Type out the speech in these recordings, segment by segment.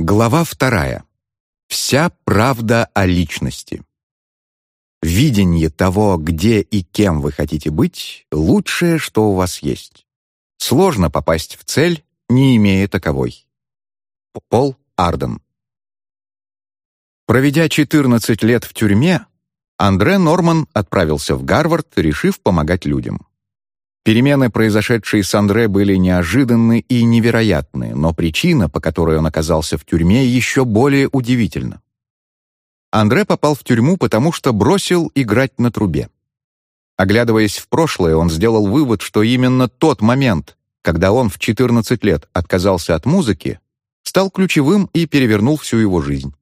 Глава вторая. Вся правда о личности. Видение того, где и кем вы хотите быть, лучшее, что у вас есть. Сложно попасть в цель, не имея таковой. Пол Арден. Проведя 14 лет в тюрьме, Андре Норман отправился в Гарвард, решив помогать людям. Перемены, произошедшие с Андре, были неожиданны и невероятны, но причина, по которой он оказался в тюрьме, еще более удивительна. Андре попал в тюрьму, потому что бросил играть на трубе. Оглядываясь в прошлое, он сделал вывод, что именно тот момент, когда он в 14 лет отказался от музыки, стал ключевым и перевернул всю его жизнь.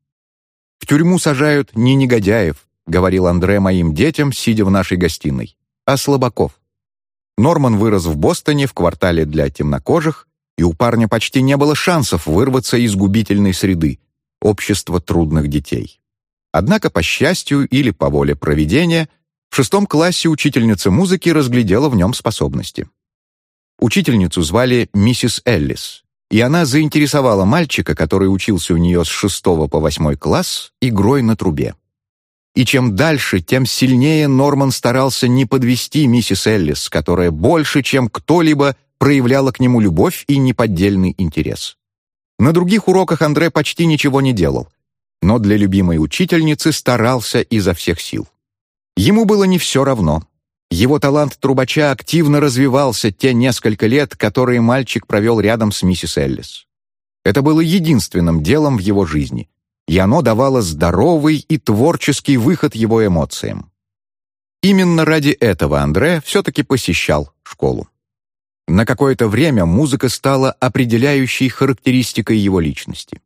«В тюрьму сажают не негодяев», — говорил Андре моим детям, сидя в нашей гостиной, «а слабаков». Норман вырос в Бостоне в квартале для темнокожих, и у парня почти не было шансов вырваться из губительной среды — общества трудных детей. Однако, по счастью или по воле проведения, в шестом классе учительница музыки разглядела в нем способности. Учительницу звали миссис Эллис, и она заинтересовала мальчика, который учился у нее с шестого по восьмой класс, игрой на трубе. И чем дальше, тем сильнее Норман старался не подвести миссис Эллис, которая больше, чем кто-либо, проявляла к нему любовь и неподдельный интерес. На других уроках Андре почти ничего не делал, но для любимой учительницы старался изо всех сил. Ему было не все равно. Его талант трубача активно развивался те несколько лет, которые мальчик провел рядом с миссис Эллис. Это было единственным делом в его жизни, и оно давало здоровый и творческий выход его эмоциям. Именно ради этого Андре все-таки посещал школу. На какое-то время музыка стала определяющей характеристикой его личности.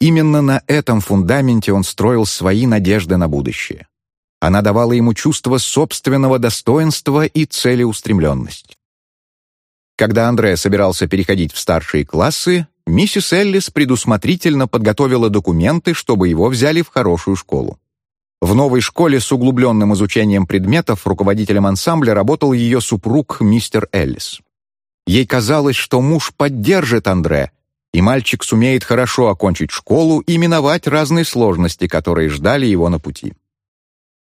Именно на этом фундаменте он строил свои надежды на будущее. Она давала ему чувство собственного достоинства и целеустремленность. Когда Андре собирался переходить в старшие классы, миссис Эллис предусмотрительно подготовила документы, чтобы его взяли в хорошую школу. В новой школе с углубленным изучением предметов руководителем ансамбля работал ее супруг мистер Эллис. Ей казалось, что муж поддержит Андре, и мальчик сумеет хорошо окончить школу и миновать разные сложности, которые ждали его на пути.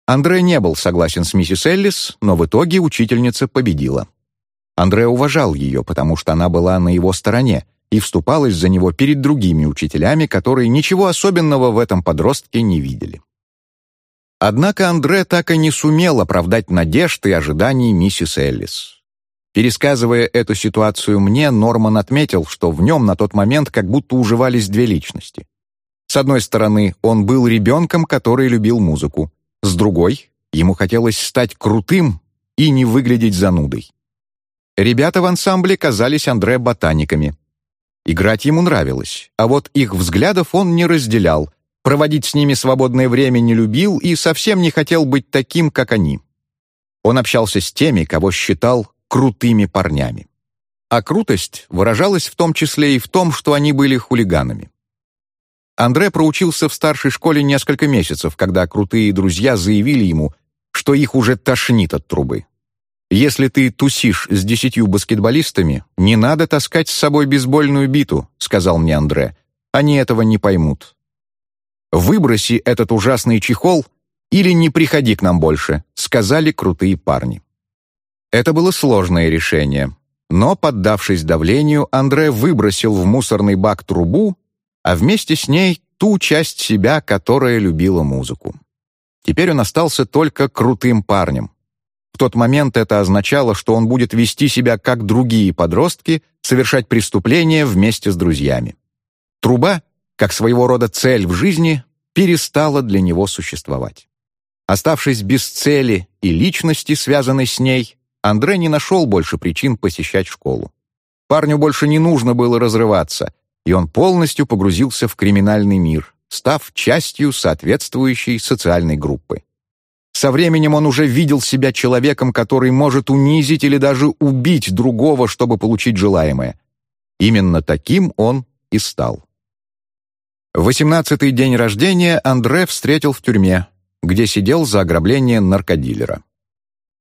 Андре не был согласен с миссис Эллис, но в итоге учительница победила. Андре уважал ее, потому что она была на его стороне и вступалась за него перед другими учителями, которые ничего особенного в этом подростке не видели. Однако Андре так и не сумел оправдать надежд и ожиданий миссис Эллис. Пересказывая эту ситуацию мне, Норман отметил, что в нем на тот момент как будто уживались две личности. С одной стороны, он был ребенком, который любил музыку, с другой, ему хотелось стать крутым и не выглядеть занудой. Ребята в ансамбле казались Андре ботаниками. Играть ему нравилось, а вот их взглядов он не разделял, проводить с ними свободное время не любил и совсем не хотел быть таким, как они. Он общался с теми, кого считал крутыми парнями. А крутость выражалась в том числе и в том, что они были хулиганами. Андре проучился в старшей школе несколько месяцев, когда крутые друзья заявили ему, что их уже тошнит от трубы. «Если ты тусишь с десятью баскетболистами, не надо таскать с собой бейсбольную биту», — сказал мне Андре. «Они этого не поймут». «Выброси этот ужасный чехол или не приходи к нам больше», — сказали крутые парни. Это было сложное решение, но, поддавшись давлению, Андре выбросил в мусорный бак трубу а вместе с ней ту часть себя, которая любила музыку. Теперь он остался только крутым парнем. В тот момент это означало, что он будет вести себя как другие подростки, совершать преступления вместе с друзьями. Труба, как своего рода цель в жизни, перестала для него существовать. Оставшись без цели и личности, связанной с ней, Андре не нашел больше причин посещать школу. Парню больше не нужно было разрываться, и он полностью погрузился в криминальный мир, став частью соответствующей социальной группы. Со временем он уже видел себя человеком, который может унизить или даже убить другого, чтобы получить желаемое. Именно таким он и стал. Восемнадцатый день рождения Андре встретил в тюрьме, где сидел за ограбление наркодилера.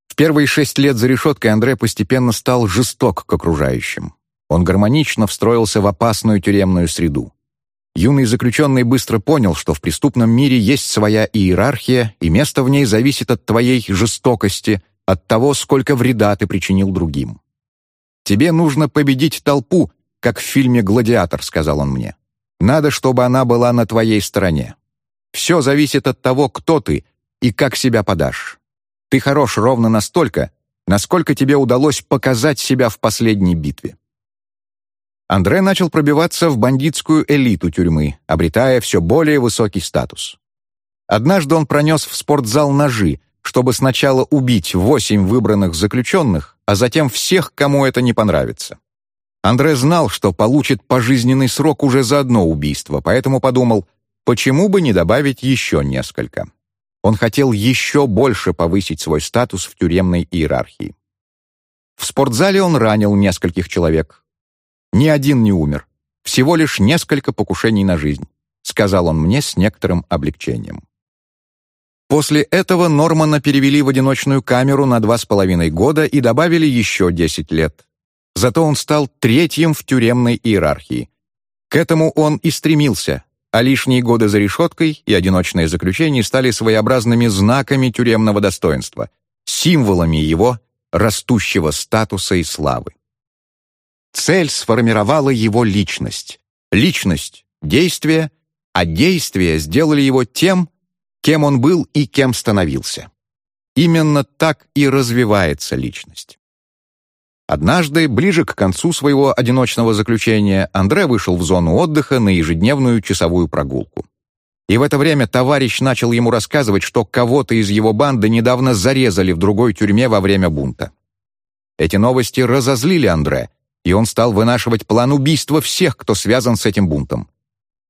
В первые шесть лет за решеткой Андре постепенно стал жесток к окружающим. Он гармонично встроился в опасную тюремную среду. Юный заключенный быстро понял, что в преступном мире есть своя иерархия, и место в ней зависит от твоей жестокости, от того, сколько вреда ты причинил другим. «Тебе нужно победить толпу, как в фильме «Гладиатор», — сказал он мне. «Надо, чтобы она была на твоей стороне. Все зависит от того, кто ты и как себя подашь. Ты хорош ровно настолько, насколько тебе удалось показать себя в последней битве». Андре начал пробиваться в бандитскую элиту тюрьмы, обретая все более высокий статус. Однажды он пронес в спортзал ножи, чтобы сначала убить восемь выбранных заключенных, а затем всех, кому это не понравится. Андре знал, что получит пожизненный срок уже за одно убийство, поэтому подумал, почему бы не добавить еще несколько. Он хотел еще больше повысить свой статус в тюремной иерархии. В спортзале он ранил нескольких человек. Ни один не умер. Всего лишь несколько покушений на жизнь, сказал он мне с некоторым облегчением. После этого Нормана перевели в одиночную камеру на два с половиной года и добавили еще десять лет. Зато он стал третьим в тюремной иерархии. К этому он и стремился, а лишние годы за решеткой и одиночное заключение стали своеобразными знаками тюремного достоинства, символами его растущего статуса и славы. Цель сформировала его личность. Личность — действие, а действия сделали его тем, кем он был и кем становился. Именно так и развивается личность. Однажды, ближе к концу своего одиночного заключения, Андре вышел в зону отдыха на ежедневную часовую прогулку. И в это время товарищ начал ему рассказывать, что кого-то из его банды недавно зарезали в другой тюрьме во время бунта. Эти новости разозлили Андре, и он стал вынашивать план убийства всех, кто связан с этим бунтом.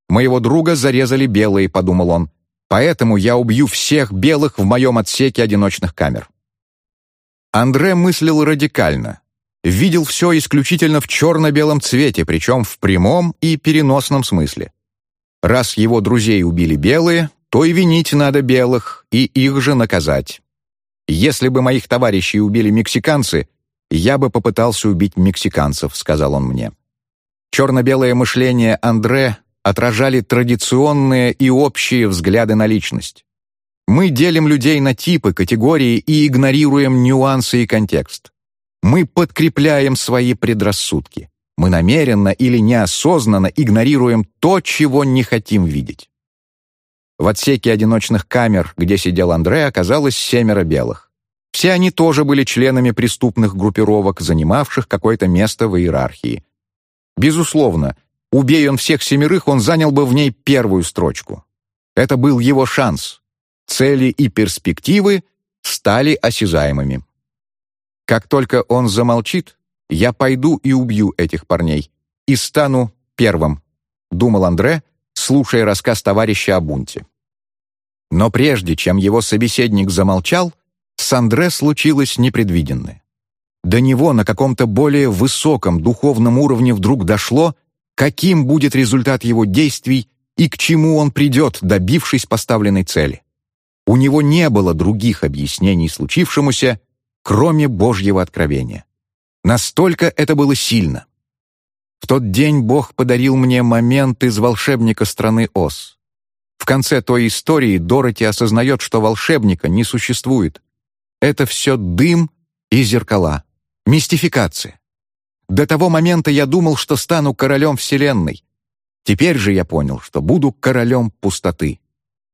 «Моего друга зарезали белые», — подумал он, Поэтому я убью всех белых в моем отсеке одиночных камер. Андре мыслил радикально. Видел все исключительно в черно-белом цвете, причем в прямом и переносном смысле. Раз его друзей убили белые, то и винить надо белых, и их же наказать. Если бы моих товарищей убили мексиканцы, я бы попытался убить мексиканцев, сказал он мне. Черно-белое мышление Андре отражали традиционные и общие взгляды на личность. Мы делим людей на типы, категории и игнорируем нюансы и контекст. Мы подкрепляем свои предрассудки. Мы намеренно или неосознанно игнорируем то, чего не хотим видеть. В отсеке одиночных камер, где сидел Андре, оказалось семеро белых. Все они тоже были членами преступных группировок, занимавших какое-то место в иерархии. Безусловно, Убей он всех семерых, он занял бы в ней первую строчку. Это был его шанс. Цели и перспективы стали осязаемыми. Как только он замолчит, я пойду и убью этих парней и стану первым, думал Андре, слушая рассказ товарища о бунте. Но прежде чем его собеседник замолчал, с Андре случилось непредвиденное. До него на каком-то более высоком духовном уровне вдруг дошло, каким будет результат его действий и к чему он придет, добившись поставленной цели. У него не было других объяснений случившемуся, кроме Божьего откровения. Настолько это было сильно. В тот день Бог подарил мне момент из волшебника страны Оз. В конце той истории Дороти осознает, что волшебника не существует. Это все дым и зеркала, мистификация. До того момента я думал, что стану королем Вселенной. Теперь же я понял, что буду королем пустоты.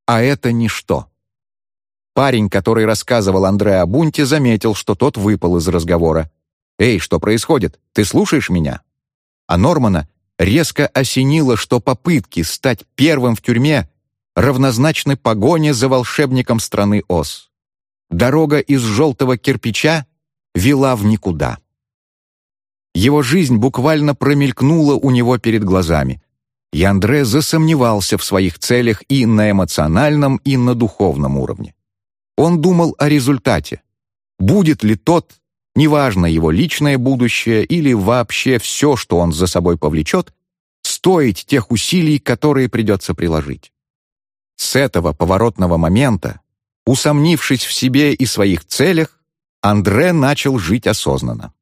А это ничто. Парень, который рассказывал Андре о бунте, заметил, что тот выпал из разговора. «Эй, что происходит? Ты слушаешь меня?» А Нормана резко осенило, что попытки стать первым в тюрьме равнозначны погоне за волшебником страны Оз. Дорога из желтого кирпича вела в никуда. Его жизнь буквально промелькнула у него перед глазами. И Андре засомневался в своих целях и на эмоциональном, и на духовном уровне. Он думал о результате. Будет ли тот, неважно его личное будущее или вообще все, что он за собой повлечет, стоить тех усилий, которые придется приложить. С этого поворотного момента, усомнившись в себе и своих целях, Андре начал жить осознанно.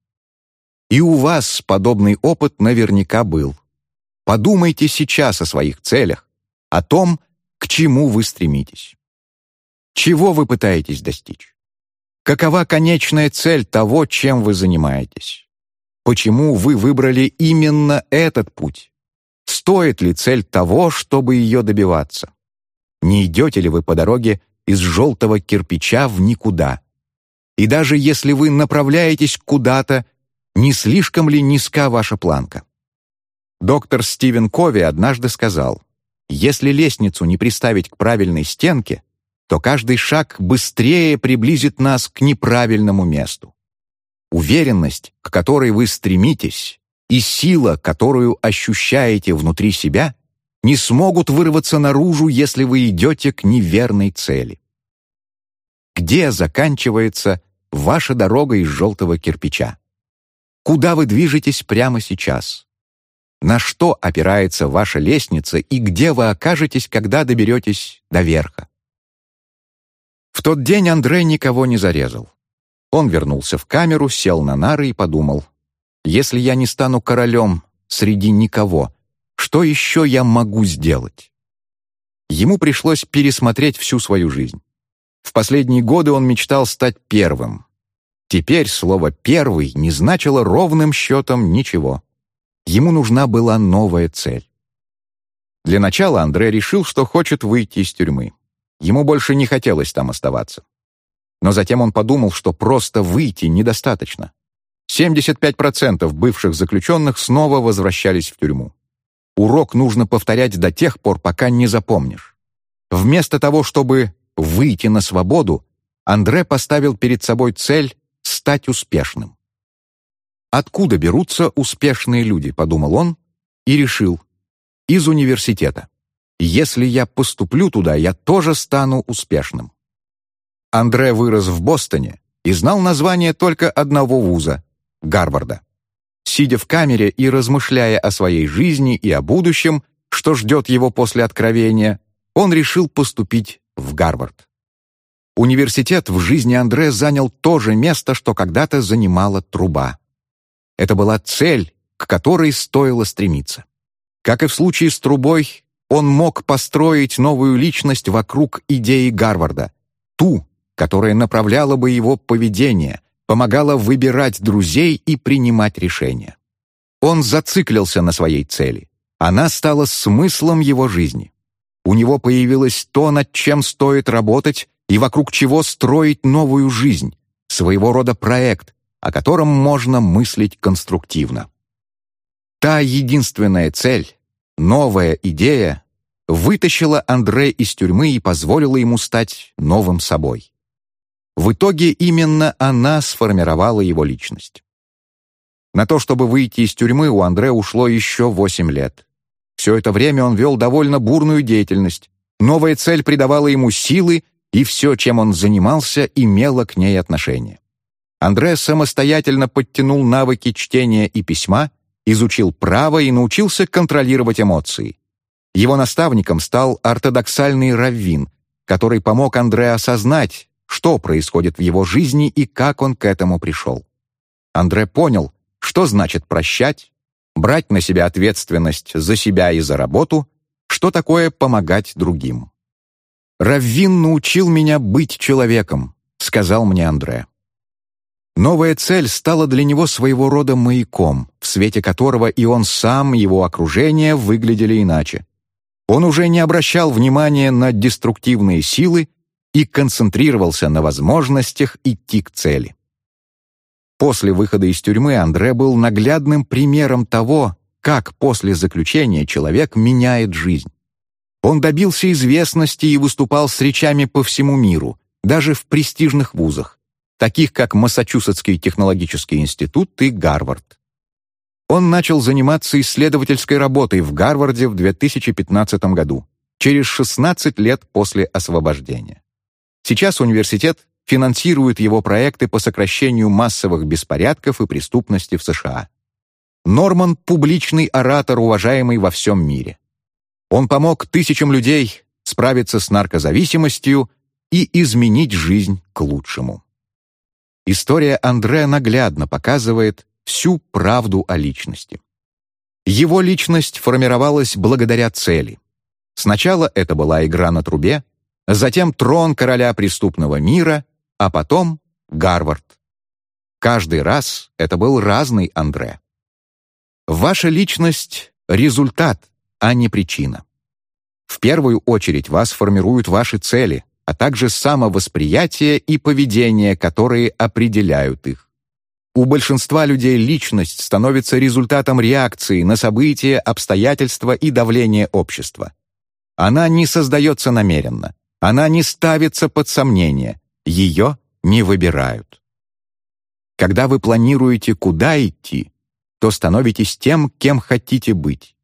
И у вас подобный опыт наверняка был. подумайте сейчас о своих целях, о том, к чему вы стремитесь. Чего вы пытаетесь достичь? Какова конечная цель того, чем вы занимаетесь? Почему вы выбрали именно этот путь? Стоит ли цель того, чтобы ее добиваться? Не идете ли вы по дороге из желтого кирпича в никуда? И даже если вы направляетесь куда-то, не слишком ли низка ваша планка? Доктор Стивен Кови однажды сказал, «Если лестницу не приставить к правильной стенке, то каждый шаг быстрее приблизит нас к неправильному месту. Уверенность, к которой вы стремитесь, и сила, которую ощущаете внутри себя, не смогут вырваться наружу, если вы идете к неверной цели. Где заканчивается ваша дорога из желтого кирпича? Куда вы движетесь прямо сейчас? На что опирается ваша лестница и где вы окажетесь, когда доберетесь до верха? В тот день Андрей никого не зарезал. Он вернулся в камеру, сел на нары и подумал, «Если я не стану королем среди никого, что еще я могу сделать?» Ему пришлось пересмотреть всю свою жизнь. В последние годы он мечтал стать первым. Теперь слово «первый» не значило ровным счетом ничего. Ему нужна была новая цель. Для начала Андрей решил, что хочет выйти из тюрьмы. Ему больше не хотелось там оставаться. Но затем он подумал, что просто выйти недостаточно. 75% бывших заключенных снова возвращались в тюрьму. Урок нужно повторять до тех пор, пока не запомнишь. Вместо того, чтобы выйти на свободу, Андре поставил перед собой цель стать успешным. «Откуда берутся успешные люди?» — подумал он и решил. «Из университета. Если я поступлю туда, я тоже стану успешным». Андре вырос в Бостоне и знал название только одного вуза — Гарварда. Сидя в камере и размышляя о своей жизни и о будущем, что ждет его после откровения, он решил поступить в Гарвард. Университет в жизни Андре занял то же место, что когда-то занимала труба. Это была цель, к которой стоило стремиться. Как и в случае с трубой, он мог построить новую личность вокруг идеи Гарварда, ту, которая направляла бы его поведение, помогала выбирать друзей и принимать решения. Он зациклился на своей цели. Она стала смыслом его жизни. У него появилось то, над чем стоит работать и вокруг чего строить новую жизнь, своего рода проект, о котором можно мыслить конструктивно. Та единственная цель, новая идея, вытащила Андре из тюрьмы и позволила ему стать новым собой. В итоге именно она сформировала его личность. На то, чтобы выйти из тюрьмы, у Андре ушло еще восемь лет. Все это время он вел довольно бурную деятельность. Новая цель придавала ему силы, и все, чем он занимался, имело к ней отношение. Андре самостоятельно подтянул навыки чтения и письма, изучил право и научился контролировать эмоции. Его наставником стал ортодоксальный раввин, который помог Андре осознать, что происходит в его жизни и как он к этому пришел. Андре понял, что значит прощать, брать на себя ответственность за себя и за работу, что такое помогать другим. «Раввин научил меня быть человеком», — сказал мне Андре. Новая цель стала для него своего рода маяком, в свете которого и он сам, и его окружение выглядели иначе. Он уже не обращал внимания на деструктивные силы и концентрировался на возможностях идти к цели. После выхода из тюрьмы Андре был наглядным примером того, как после заключения человек меняет жизнь. Он добился известности и выступал с речами по всему миру, даже в престижных вузах, таких как Массачусетский технологический институт и Гарвард. Он начал заниматься исследовательской работой в Гарварде в 2015 году, через 16 лет после освобождения. Сейчас университет финансирует его проекты по сокращению массовых беспорядков и преступности в США. Норман — публичный оратор, уважаемый во всем мире. Он помог тысячам людей справиться с наркозависимостью и изменить жизнь к лучшему. История Андре наглядно показывает всю правду о личности. Его личность формировалась благодаря цели. Сначала это была игра на трубе, затем трон короля преступного мира, а потом Гарвард. Каждый раз это был разный Андре. Ваша личность — результат, а не причина. В первую очередь вас формируют ваши цели, а также самовосприятие и поведение, которые определяют их. У большинства людей личность становится результатом реакции на события, обстоятельства и давление общества. Она не создается намеренно, она не ставится под сомнение, ее не выбирают. Когда вы планируете, куда идти, то становитесь тем, кем хотите быть.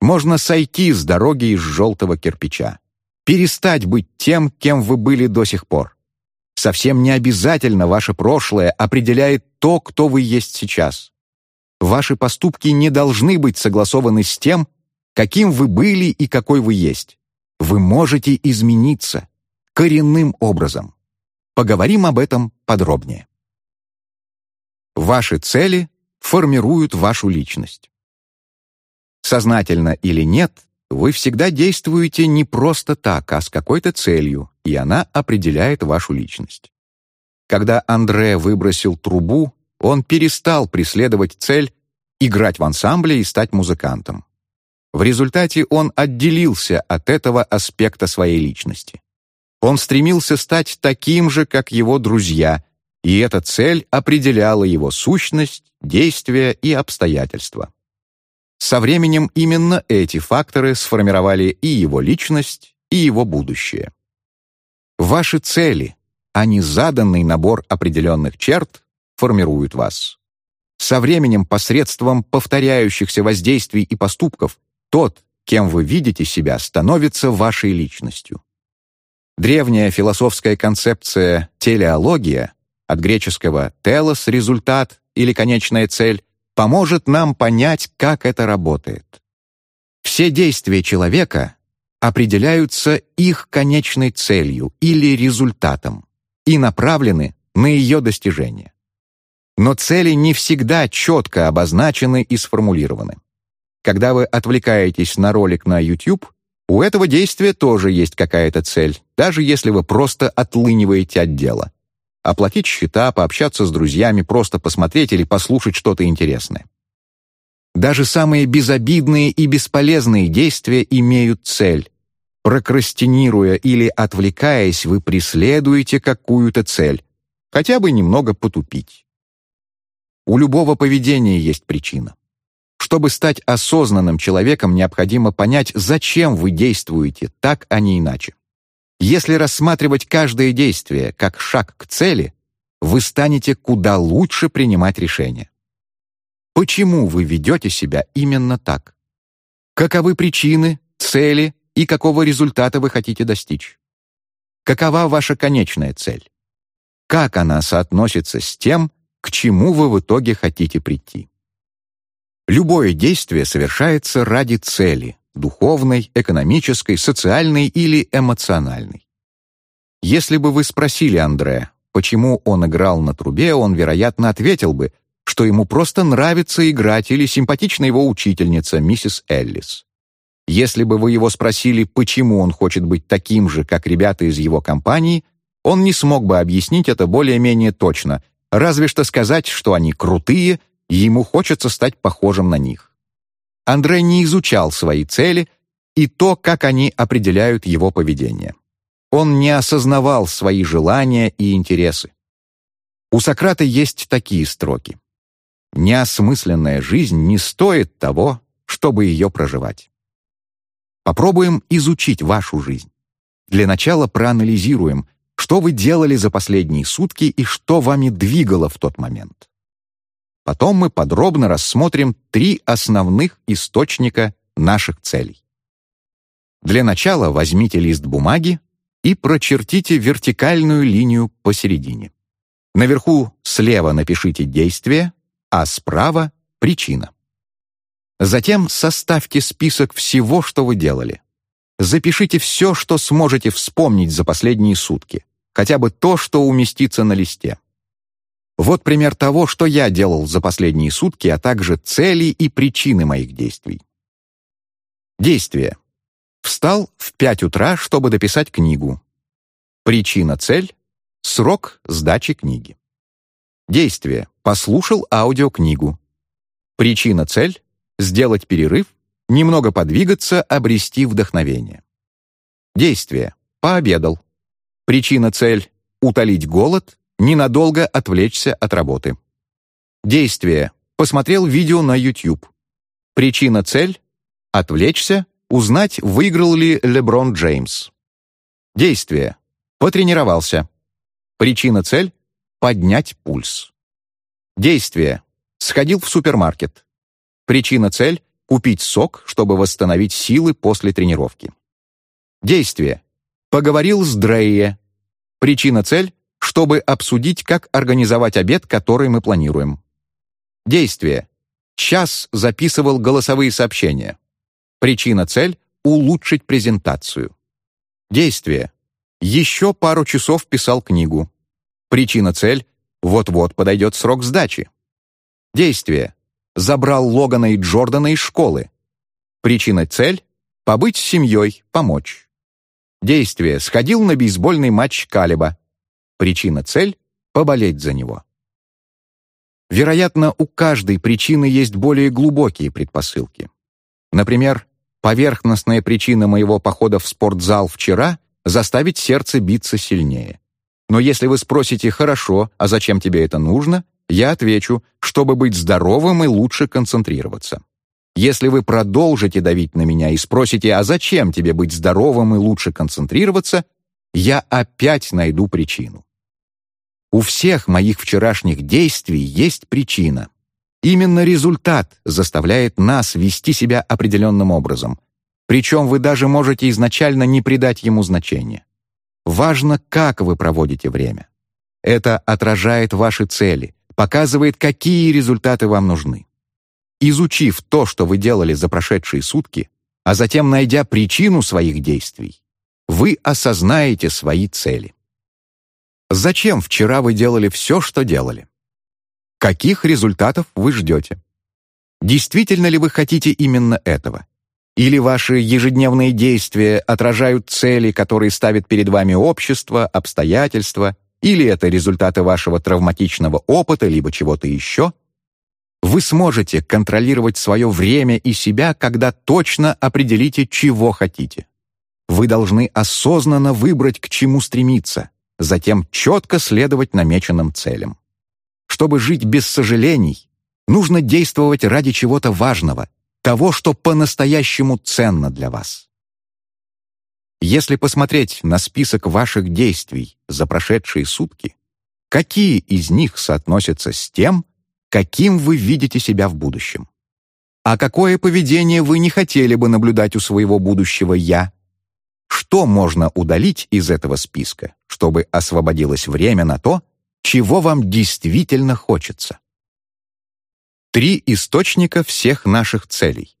Можно сойти с дороги из желтого кирпича, перестать быть тем, кем вы были до сих пор. Совсем не обязательно ваше прошлое определяет то, кто вы есть сейчас. Ваши поступки не должны быть согласованы с тем, каким вы были и какой вы есть. Вы можете измениться коренным образом. Поговорим об этом подробнее. Ваши цели формируют вашу личность. Сознательно или нет, вы всегда действуете не просто так, а с какой-то целью, и она определяет вашу личность. Когда Андре выбросил трубу, он перестал преследовать цель играть в ансамбле и стать музыкантом. В результате он отделился от этого аспекта своей личности. Он стремился стать таким же, как его друзья, и эта цель определяла его сущность, действия и обстоятельства. Со временем именно эти факторы сформировали и его личность, и его будущее. Ваши цели, а не заданный набор определенных черт, формируют вас. Со временем посредством повторяющихся воздействий и поступков тот, кем вы видите себя, становится вашей личностью. Древняя философская концепция телеология, от греческого «телос» — результат или конечная цель, поможет нам понять, как это работает. Все действия человека определяются их конечной целью или результатом и направлены на ее достижение. Но цели не всегда четко обозначены и сформулированы. Когда вы отвлекаетесь на ролик на YouTube, у этого действия тоже есть какая-то цель, даже если вы просто отлыниваете от дела оплатить счета, пообщаться с друзьями, просто посмотреть или послушать что-то интересное. Даже самые безобидные и бесполезные действия имеют цель. Прокрастинируя или отвлекаясь, вы преследуете какую-то цель, хотя бы немного потупить. У любого поведения есть причина. Чтобы стать осознанным человеком, необходимо понять, зачем вы действуете так, а не иначе. Если рассматривать каждое действие как шаг к цели, вы станете куда лучше принимать решения. Почему вы ведете себя именно так? Каковы причины, цели и какого результата вы хотите достичь? Какова ваша конечная цель? Как она соотносится с тем, к чему вы в итоге хотите прийти? Любое действие совершается ради цели, духовной, экономической, социальной или эмоциональной. Если бы вы спросили Андре, почему он играл на трубе, он, вероятно, ответил бы, что ему просто нравится играть или симпатична его учительница, миссис Эллис. Если бы вы его спросили, почему он хочет быть таким же, как ребята из его компании, он не смог бы объяснить это более-менее точно, разве что сказать, что они крутые, и ему хочется стать похожим на них. Андре не изучал свои цели и то, как они определяют его поведение. Он не осознавал свои желания и интересы. У Сократа есть такие строки. «Неосмысленная жизнь не стоит того, чтобы ее проживать». Попробуем изучить вашу жизнь. Для начала проанализируем, что вы делали за последние сутки и что вами двигало в тот момент. Потом мы подробно рассмотрим три основных источника наших целей. Для начала возьмите лист бумаги и прочертите вертикальную линию посередине. Наверху слева напишите действие, а справа — причина. Затем составьте список всего, что вы делали. Запишите все, что сможете вспомнить за последние сутки, хотя бы то, что уместится на листе. Вот пример того, что я делал за последние сутки, а также цели и причины моих действий. Действие. Встал в 5 утра, чтобы дописать книгу. Причина-цель — срок сдачи книги. Действие. Послушал аудиокнигу. Причина-цель — сделать перерыв, немного подвигаться, обрести вдохновение. Действие. Пообедал. Причина-цель — утолить голод, ненадолго отвлечься от работы. Действие. Посмотрел видео на YouTube. Причина-цель — отвлечься, узнать, выиграл ли Леброн Джеймс. Действие. Потренировался. Причина-цель — поднять пульс. Действие. Сходил в супермаркет. Причина-цель — купить сок, чтобы восстановить силы после тренировки. Действие. Поговорил с Дрейе. Причина-цель чтобы обсудить, как организовать обед, который мы планируем. Действие. Час записывал голосовые сообщения. Причина-цель — улучшить презентацию. Действие. Еще пару часов писал книгу. Причина-цель — вот-вот подойдет срок сдачи. Действие. Забрал Логана и Джордана из школы. Причина-цель — побыть с семьей, помочь. Действие. Сходил на бейсбольный матч Калиба. Причина-цель — поболеть за него. Вероятно, у каждой причины есть более глубокие предпосылки. Например, поверхностная причина моего похода в спортзал вчера — заставить сердце биться сильнее. Но если вы спросите «хорошо, а зачем тебе это нужно?», я отвечу, чтобы быть здоровым и лучше концентрироваться. Если вы продолжите давить на меня и спросите «а зачем тебе быть здоровым и лучше концентрироваться?», я опять найду причину. У всех моих вчерашних действий есть причина. Именно результат заставляет нас вести себя определенным образом. Причем вы даже можете изначально не придать ему значения. Важно, как вы проводите время. Это отражает ваши цели, показывает, какие результаты вам нужны. Изучив то, что вы делали за прошедшие сутки, а затем найдя причину своих действий, вы осознаете свои цели. Зачем вчера вы делали все, что делали? Каких результатов вы ждете? Действительно ли вы хотите именно этого? Или ваши ежедневные действия отражают цели, которые ставит перед вами общество, обстоятельства, или это результаты вашего травматичного опыта, либо чего-то еще? Вы сможете контролировать свое время и себя, когда точно определите, чего хотите. Вы должны осознанно выбрать, к чему стремиться, затем четко следовать намеченным целям. Чтобы жить без сожалений, нужно действовать ради чего-то важного, того, что по-настоящему ценно для вас. Если посмотреть на список ваших действий за прошедшие сутки, какие из них соотносятся с тем, каким вы видите себя в будущем? А какое поведение вы не хотели бы наблюдать у своего будущего «я»? Что можно удалить из этого списка, чтобы освободилось время на то, чего вам действительно хочется? Три источника всех наших целей.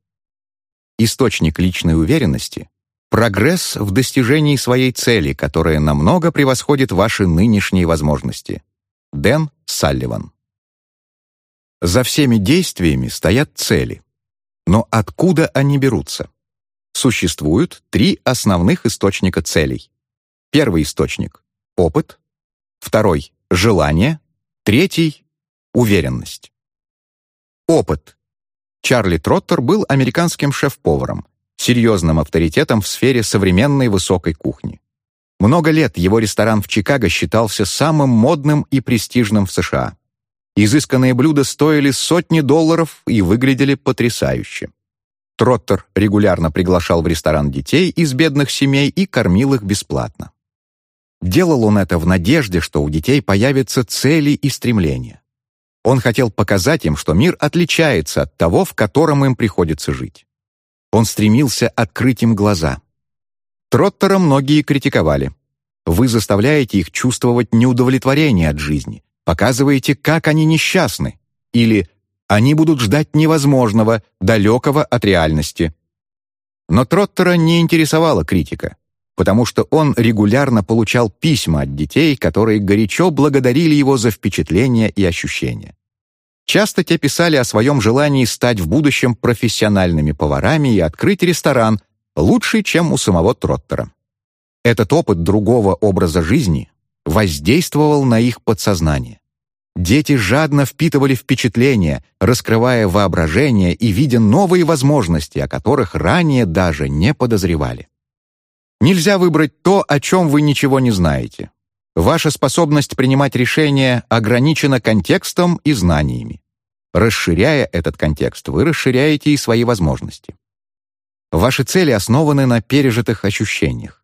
Источник личной уверенности — прогресс в достижении своей цели, которая намного превосходит ваши нынешние возможности. Дэн Салливан. За всеми действиями стоят цели. Но откуда они берутся? Существуют три основных источника целей. Первый источник — опыт, второй — желание, третий — уверенность. Опыт. Чарли Троттер был американским шеф-поваром, серьезным авторитетом в сфере современной высокой кухни. Много лет его ресторан в Чикаго считался самым модным и престижным в США. Изысканные блюда стоили сотни долларов и выглядели потрясающе. Троттер регулярно приглашал в ресторан детей из бедных семей и кормил их бесплатно. Делал он это в надежде, что у детей появятся цели и стремления. Он хотел показать им, что мир отличается от того, в котором им приходится жить. Он стремился открыть им глаза. Троттера многие критиковали. Вы заставляете их чувствовать неудовлетворение от жизни, показываете, как они несчастны, или они будут ждать невозможного, далекого от реальности. Но Троттера не интересовала критика. потому что он регулярно получал письма от детей, которые горячо благодарили его за впечатления и ощущения. Часто те писали о своем желании стать в будущем профессиональными поварами и открыть ресторан, лучший, чем у самого Троттера. Этот опыт другого образа жизни воздействовал на их подсознание. Дети жадно впитывали впечатления, раскрывая воображение и видя новые возможности, о которых ранее даже не подозревали. Нельзя выбрать то, о чем вы ничего не знаете. Ваша способность принимать решения ограничена контекстом и знаниями. Расширяя этот контекст, вы расширяете и свои возможности. Ваши цели основаны на пережитых ощущениях.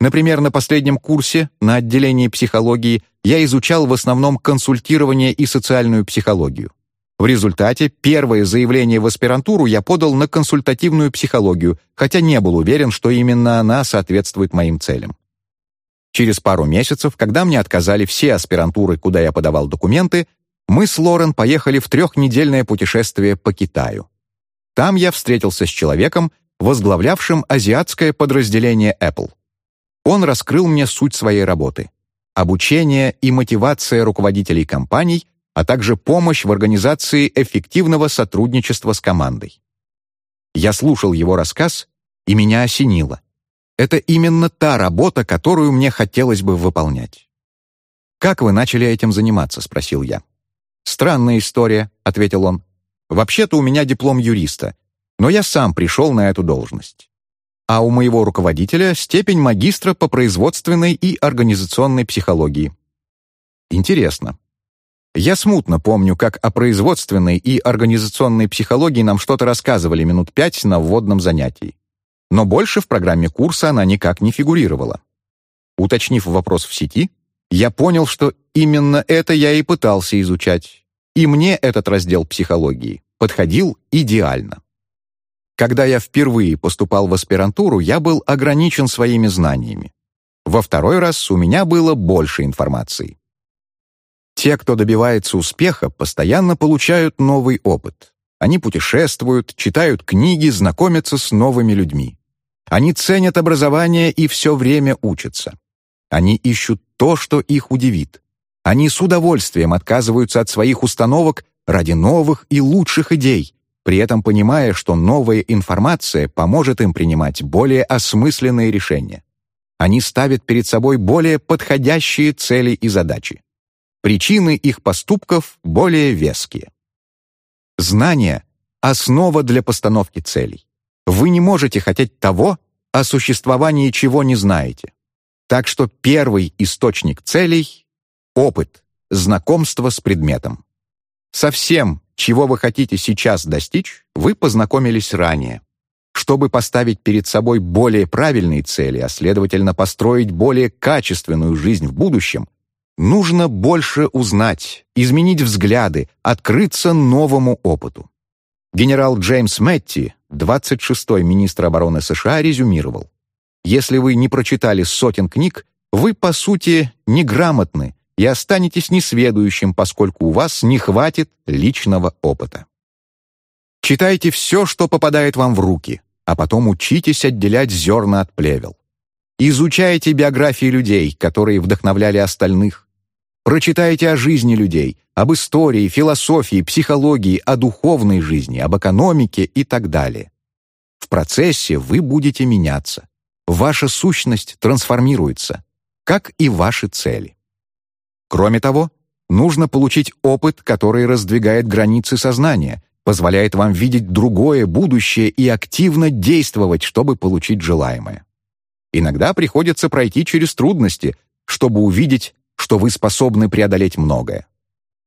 Например, на последнем курсе на отделении психологии я изучал в основном консультирование и социальную психологию. В результате первое заявление в аспирантуру я подал на консультативную психологию, хотя не был уверен, что именно она соответствует моим целям. Через пару месяцев, когда мне отказали все аспирантуры, куда я подавал документы, мы с Лорен поехали в трехнедельное путешествие по Китаю. Там я встретился с человеком, возглавлявшим азиатское подразделение Apple. Он раскрыл мне суть своей работы — обучение и мотивация руководителей компаний — а также помощь в организации эффективного сотрудничества с командой. Я слушал его рассказ, и меня осенило. Это именно та работа, которую мне хотелось бы выполнять. «Как вы начали этим заниматься?» — спросил я. «Странная история», — ответил он. «Вообще-то у меня диплом юриста, но я сам пришел на эту должность. А у моего руководителя степень магистра по производственной и организационной психологии». «Интересно. Я смутно помню, как о производственной и организационной психологии нам что-то рассказывали минут пять на вводном занятии. Но больше в программе курса она никак не фигурировала. Уточнив вопрос в сети, я понял, что именно это я и пытался изучать. И мне этот раздел психологии подходил идеально. Когда я впервые поступал в аспирантуру, я был ограничен своими знаниями. Во второй раз у меня было больше информации. Те, кто добивается успеха, постоянно получают новый опыт. Они путешествуют, читают книги, знакомятся с новыми людьми. Они ценят образование и все время учатся. Они ищут то, что их удивит. Они с удовольствием отказываются от своих установок ради новых и лучших идей, при этом понимая, что новая информация поможет им принимать более осмысленные решения. Они ставят перед собой более подходящие цели и задачи. Причины их поступков более веские. Знание — основа для постановки целей. Вы не можете хотеть того, о существовании чего не знаете. Так что первый источник целей — опыт, знакомство с предметом. Со всем, чего вы хотите сейчас достичь, вы познакомились ранее. Чтобы поставить перед собой более правильные цели, а следовательно построить более качественную жизнь в будущем, Нужно больше узнать, изменить взгляды, открыться новому опыту. Генерал Джеймс Мэтти, 26-й министр обороны США, резюмировал. «Если вы не прочитали сотен книг, вы, по сути, неграмотны и останетесь несведущим, поскольку у вас не хватит личного опыта. Читайте все, что попадает вам в руки, а потом учитесь отделять зерна от плевел. Изучайте биографии людей, которые вдохновляли остальных, Прочитайте о жизни людей, об истории, философии, психологии, о духовной жизни, об экономике и так далее. В процессе вы будете меняться. Ваша сущность трансформируется, как и ваши цели. Кроме того, нужно получить опыт, который раздвигает границы сознания, позволяет вам видеть другое будущее и активно действовать, чтобы получить желаемое. Иногда приходится пройти через трудности, чтобы увидеть, что вы способны преодолеть многое.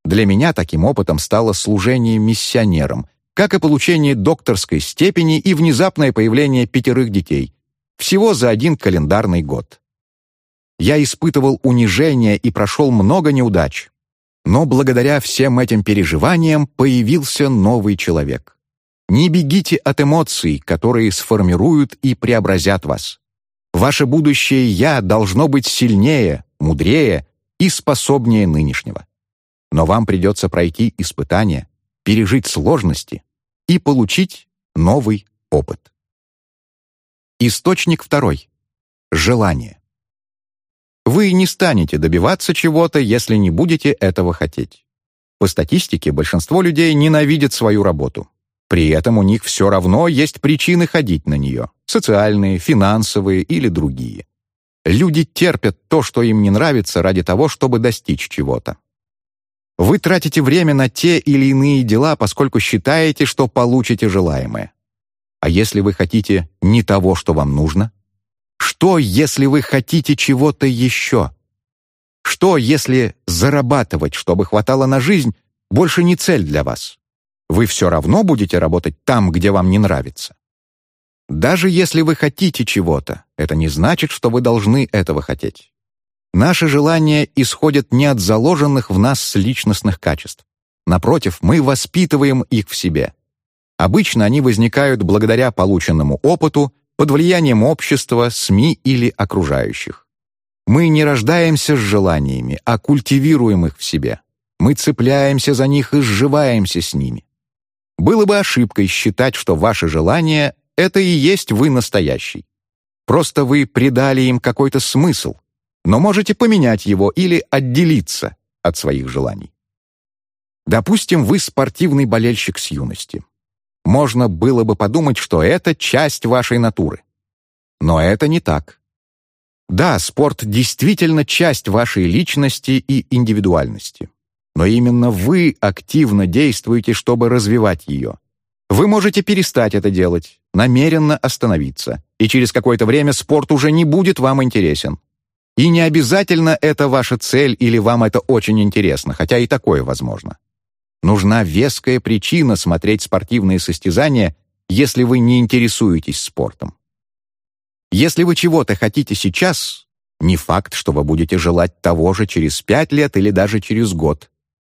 Для меня таким опытом стало служение миссионером, как и получение докторской степени и внезапное появление пятерых детей, всего за один календарный год. Я испытывал унижение и прошел много неудач. Но благодаря всем этим переживаниям появился новый человек. Не бегите от эмоций, которые сформируют и преобразят вас. Ваше будущее «я» должно быть сильнее, мудрее и способнее нынешнего. Но вам придется пройти испытания, пережить сложности и получить новый опыт. Источник второй. желание. Вы не станете добиваться чего-то, если не будете этого хотеть. По статистике, большинство людей ненавидят свою работу. При этом у них все равно есть причины ходить на нее – социальные, финансовые или другие. Люди терпят то, что им не нравится, ради того, чтобы достичь чего-то. Вы тратите время на те или иные дела, поскольку считаете, что получите желаемое. А если вы хотите не того, что вам нужно? Что, если вы хотите чего-то еще? Что, если зарабатывать, чтобы хватало на жизнь, больше не цель для вас? Вы все равно будете работать там, где вам не нравится. Даже если вы хотите чего-то, это не значит, что вы должны этого хотеть. Наши желания исходят не от заложенных в нас личностных качеств. Напротив, мы воспитываем их в себе. Обычно они возникают благодаря полученному опыту, под влиянием общества, СМИ или окружающих. Мы не рождаемся с желаниями, а культивируем их в себе. Мы цепляемся за них и сживаемся с ними. Было бы ошибкой считать, что ваши желания — это и есть вы настоящий. Просто вы придали им какой-то смысл, но можете поменять его или отделиться от своих желаний. Допустим, вы спортивный болельщик с юности. Можно было бы подумать, что это часть вашей натуры. Но это не так. Да, спорт действительно часть вашей личности и индивидуальности. Но именно вы активно действуете, чтобы развивать ее. Вы можете перестать это делать, намеренно остановиться, и через какое-то время спорт уже не будет вам интересен. И не обязательно это ваша цель или вам это очень интересно, хотя и такое возможно. Нужна веская причина смотреть спортивные состязания, если вы не интересуетесь спортом. Если вы чего-то хотите сейчас, не факт, что вы будете желать того же через пять лет или даже через год.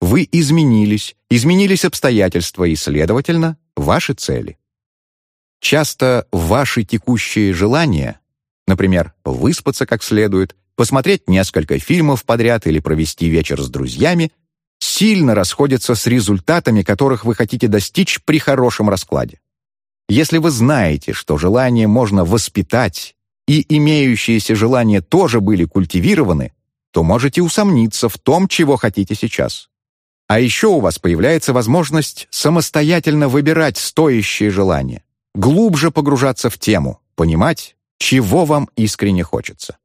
Вы изменились, изменились обстоятельства и, следовательно, ваши цели. Часто ваши текущие желания, например, выспаться как следует, посмотреть несколько фильмов подряд или провести вечер с друзьями, сильно расходятся с результатами, которых вы хотите достичь при хорошем раскладе. Если вы знаете, что желание можно воспитать, и имеющиеся желания тоже были культивированы, то можете усомниться в том, чего хотите сейчас. А еще у вас появляется возможность самостоятельно выбирать стоящие желания, глубже погружаться в тему, понимать, чего вам искренне хочется.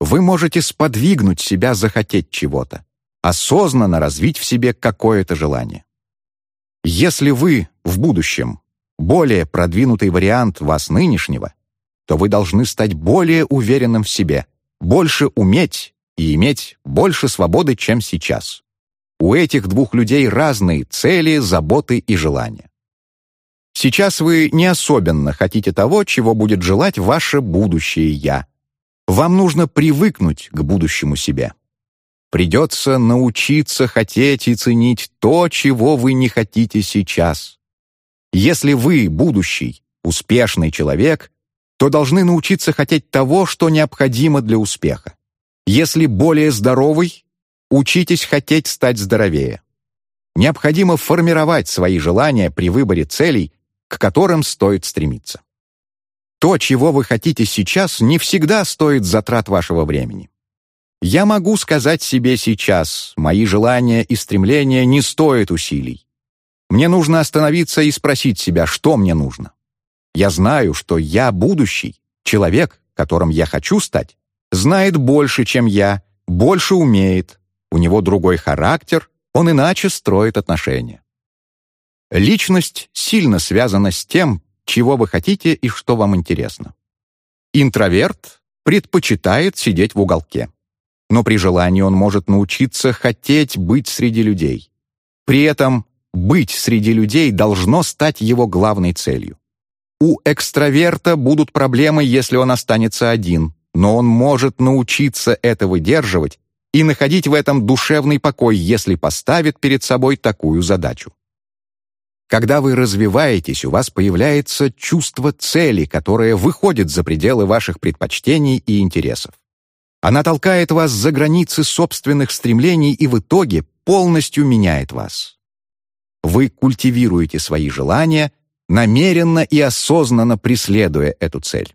Вы можете сподвигнуть себя захотеть чего-то, осознанно развить в себе какое-то желание. Если вы в будущем более продвинутый вариант вас нынешнего, то вы должны стать более уверенным в себе, больше уметь и иметь больше свободы, чем сейчас. У этих двух людей разные цели, заботы и желания. Сейчас вы не особенно хотите того, чего будет желать ваше будущее «я». Вам нужно привыкнуть к будущему себе. Придется научиться хотеть и ценить то, чего вы не хотите сейчас. Если вы, будущий, успешный человек, то должны научиться хотеть того, что необходимо для успеха. Если более здоровый, учитесь хотеть стать здоровее. Необходимо формировать свои желания при выборе целей, к которым стоит стремиться. То, чего вы хотите сейчас, не всегда стоит затрат вашего времени. Я могу сказать себе сейчас, мои желания и стремления не стоят усилий. Мне нужно остановиться и спросить себя, что мне нужно. Я знаю, что я будущий, человек, которым я хочу стать, знает больше, чем я, больше умеет, у него другой характер, он иначе строит отношения. Личность сильно связана с тем, чего вы хотите и что вам интересно. Интроверт предпочитает сидеть в уголке но при желании он может научиться хотеть быть среди людей. При этом быть среди людей должно стать его главной целью. У экстраверта будут проблемы, если он останется один, но он может научиться это выдерживать и находить в этом душевный покой, если поставит перед собой такую задачу. Когда вы развиваетесь, у вас появляется чувство цели, которое выходит за пределы ваших предпочтений и интересов. Она толкает вас за границы собственных стремлений и в итоге полностью меняет вас. Вы культивируете свои желания, намеренно и осознанно преследуя эту цель.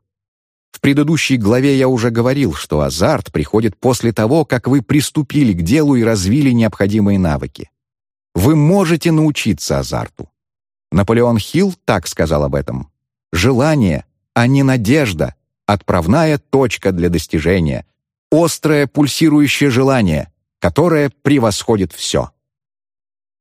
В предыдущей главе я уже говорил, что азарт приходит после того, как вы приступили к делу и развили необходимые навыки. Вы можете научиться азарту. Наполеон Хилл так сказал об этом. «Желание, а не надежда, отправная точка для достижения, острое пульсирующее желание, которое превосходит все».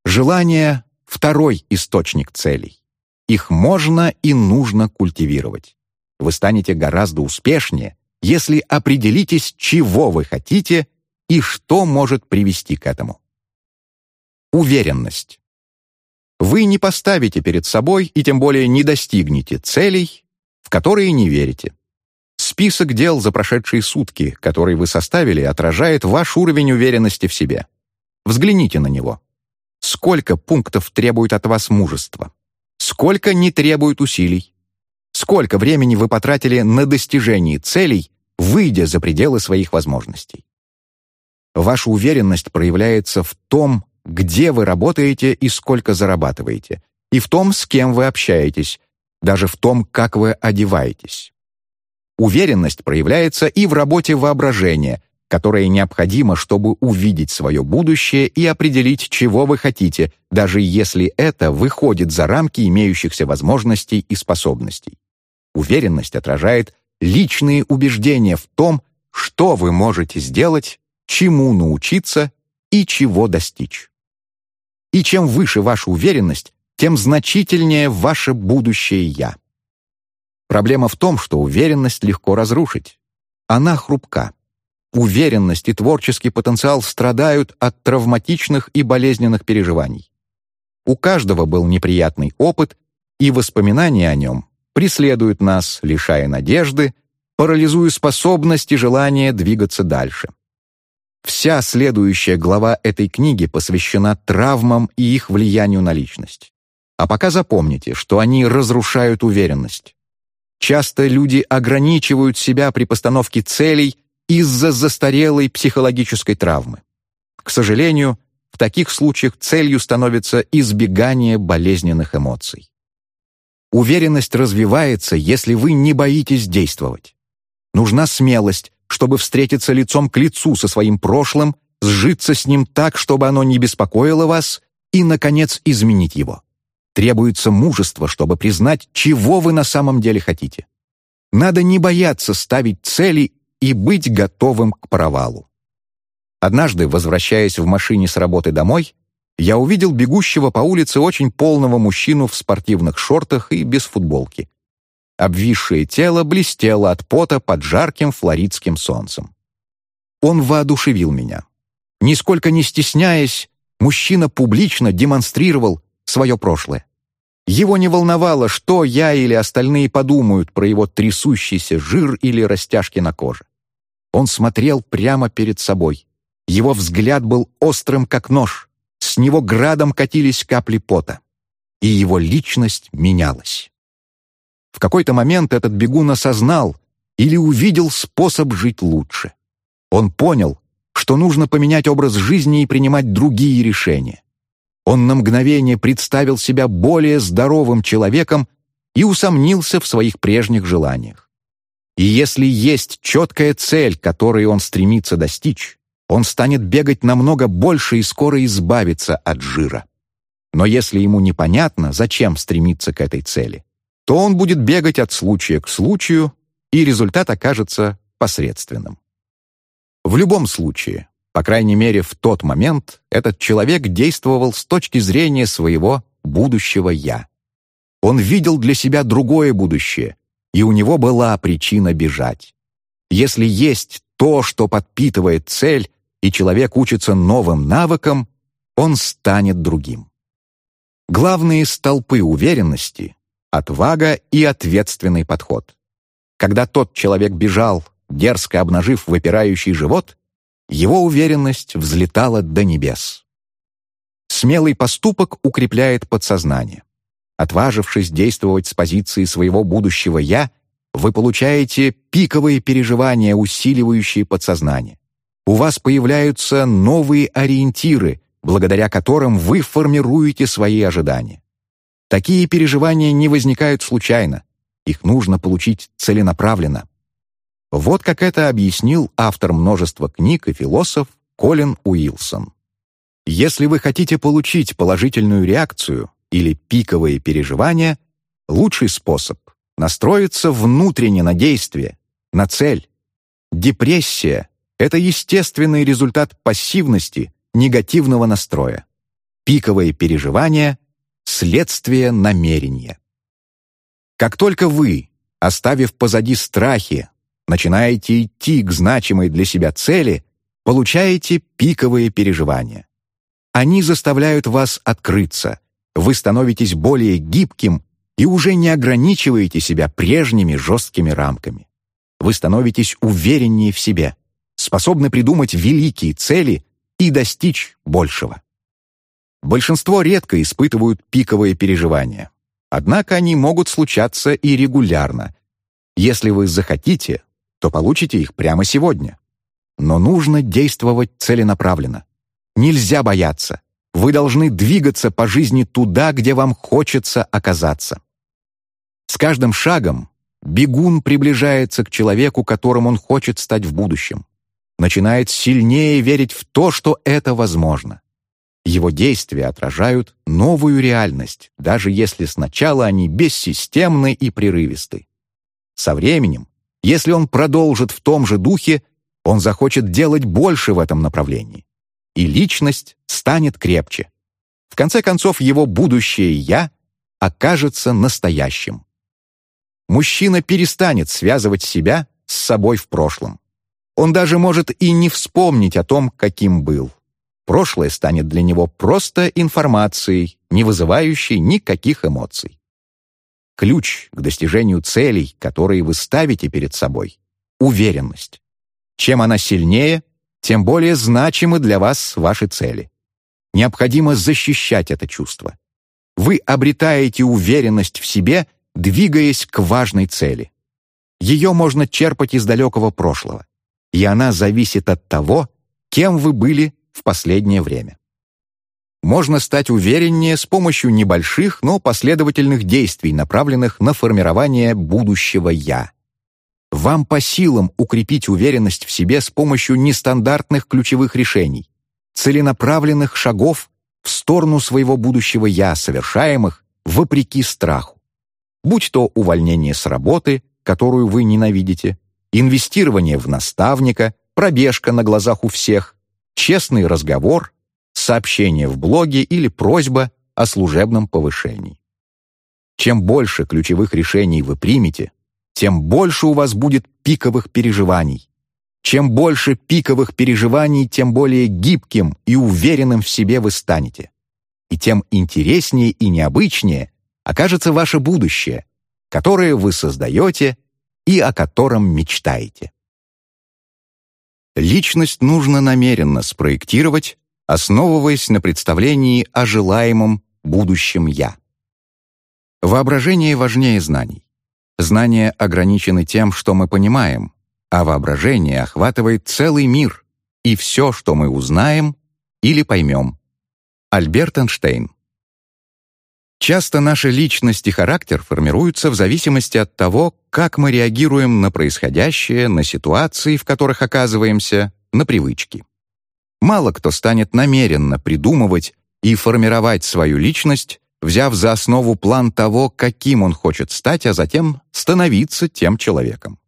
Желание — второй источник целей. Их можно и нужно культивировать. Вы станете гораздо успешнее, если определитесь, чего вы хотите и что может привести к этому. Уверенность. Вы не поставите перед собой и тем более не достигнете целей, в которые не верите. Список дел за прошедшие сутки, который вы составили, отражает ваш уровень уверенности в себе. Взгляните на него. Сколько пунктов требует от вас мужества? Сколько не требует усилий? Сколько времени вы потратили на достижение целей, выйдя за пределы своих возможностей? Ваша уверенность проявляется в том, где вы работаете и сколько зарабатываете, и в том, с кем вы общаетесь, даже в том, как вы одеваетесь. Уверенность проявляется и в работе воображения, которая необходима, чтобы увидеть свое будущее и определить, чего вы хотите, даже если это выходит за рамки имеющихся возможностей и способностей. Уверенность отражает личные убеждения в том, что вы можете сделать, чему научиться и чего достичь. И чем выше ваша уверенность, тем значительнее ваше будущее «я». Проблема в том, что уверенность легко разрушить. Она хрупка. Уверенность и творческий потенциал страдают от травматичных и болезненных переживаний. У каждого был неприятный опыт, и воспоминания о нем преследуют нас, лишая надежды, парализуя способность и желание двигаться дальше. Вся следующая глава этой книги посвящена травмам и их влиянию на личность. А пока запомните, что они разрушают уверенность. Часто люди ограничивают себя при постановке целей из-за застарелой психологической травмы. К сожалению, в таких случаях целью становится избегание болезненных эмоций. Уверенность развивается, если вы не боитесь действовать. Нужна смелость, чтобы встретиться лицом к лицу со своим прошлым, сжиться с ним так, чтобы оно не беспокоило вас, и, наконец, изменить его. Требуется мужество, чтобы признать, чего вы на самом деле хотите. Надо не бояться ставить цели и быть готовым к провалу. Однажды, возвращаясь в машине с работы домой, я увидел бегущего по улице очень полного мужчину в спортивных шортах и без футболки. Обвисшее тело блестело от пота под жарким флоридским солнцем. Он воодушевил меня. Нисколько не стесняясь, мужчина публично демонстрировал свое прошлое. Его не волновало, что я или остальные подумают про его трясущийся жир или растяжки на коже. Он смотрел прямо перед собой. Его взгляд был острым, как нож. С него градом катились капли пота. И его личность менялась. В какой-то момент этот бегун осознал или увидел способ жить лучше. Он понял, что нужно поменять образ жизни и принимать другие решения. Он на мгновение представил себя более здоровым человеком и усомнился в своих прежних желаниях. И если есть четкая цель, которой он стремится достичь, он станет бегать намного больше и скоро избавиться от жира. Но если ему непонятно, зачем стремиться к этой цели, то он будет бегать от случая к случаю, и результат окажется посредственным. В любом случае, по крайней мере в тот момент, этот человек действовал с точки зрения своего будущего «я». Он видел для себя другое будущее, и у него была причина бежать. Если есть то, что подпитывает цель, и человек учится новым навыкам, он станет другим. Главные столпы уверенности отвага и ответственный подход. Когда тот человек бежал, дерзко обнажив выпирающий живот, его уверенность взлетала до небес. Смелый поступок укрепляет подсознание. Отважившись действовать с позиции своего будущего «я», вы получаете пиковые переживания, усиливающие подсознание. У вас появляются новые ориентиры, благодаря которым вы формируете свои ожидания. Такие переживания не возникают случайно. Их нужно получить целенаправленно. Вот как это объяснил автор множества книг и философ Колин Уилсон. Если вы хотите получить положительную реакцию или пиковые переживания, лучший способ — настроиться внутренне на действие, на цель. Депрессия — это естественный результат пассивности, негативного настроя. Пиковые переживания — следствие намерения. Как только вы, оставив позади страхи, начинаете идти к значимой для себя цели, получаете пиковые переживания. Они заставляют вас открыться. Вы становитесь более гибким и уже не ограничиваете себя прежними жесткими рамками. Вы становитесь увереннее в себе, способны придумать великие цели и достичь большего. Большинство редко испытывают пиковые переживания. Однако они могут случаться и регулярно. Если вы захотите, то получите их прямо сегодня. Но нужно действовать целенаправленно. Нельзя бояться. Вы должны двигаться по жизни туда, где вам хочется оказаться. С каждым шагом бегун приближается к человеку, которым он хочет стать в будущем. Начинает сильнее верить в то, что это возможно. Его действия отражают новую реальность, даже если сначала они бессистемны и прерывисты. Со временем, если он продолжит в том же духе, он захочет делать больше в этом направлении и личность станет крепче. В конце концов, его будущее «я» окажется настоящим. Мужчина перестанет связывать себя с собой в прошлом. Он даже может и не вспомнить о том, каким был. Прошлое станет для него просто информацией, не вызывающей никаких эмоций. Ключ к достижению целей, которые вы ставите перед собой — уверенность. Чем она сильнее, тем более значимы для вас ваши цели. Необходимо защищать это чувство. Вы обретаете уверенность в себе, двигаясь к важной цели. Ее можно черпать из далекого прошлого, и она зависит от того, кем вы были в последнее время. Можно стать увереннее с помощью небольших, но последовательных действий, направленных на формирование будущего «я». Вам по силам укрепить уверенность в себе с помощью нестандартных ключевых решений, целенаправленных шагов в сторону своего будущего «я», совершаемых вопреки страху. Будь то увольнение с работы, которую вы ненавидите, инвестирование в наставника, пробежка на глазах у всех, честный разговор, сообщение в блоге или просьба о служебном повышении. Чем больше ключевых решений вы примете, тем больше у вас будет пиковых переживаний. Чем больше пиковых переживаний, тем более гибким и уверенным в себе вы станете. И тем интереснее и необычнее окажется ваше будущее, которое вы создаете и о котором мечтаете. Личность нужно намеренно спроектировать, основываясь на представлении о желаемом будущем «я». Воображение важнее знаний. Знания ограничены тем, что мы понимаем, а воображение охватывает целый мир и все, что мы узнаем или поймем. Альберт Эйнштейн Часто наша личность и характер формируются в зависимости от того, как мы реагируем на происходящее, на ситуации, в которых оказываемся, на привычки. Мало кто станет намеренно придумывать и формировать свою личность взяв за основу план того, каким он хочет стать, а затем становиться тем человеком.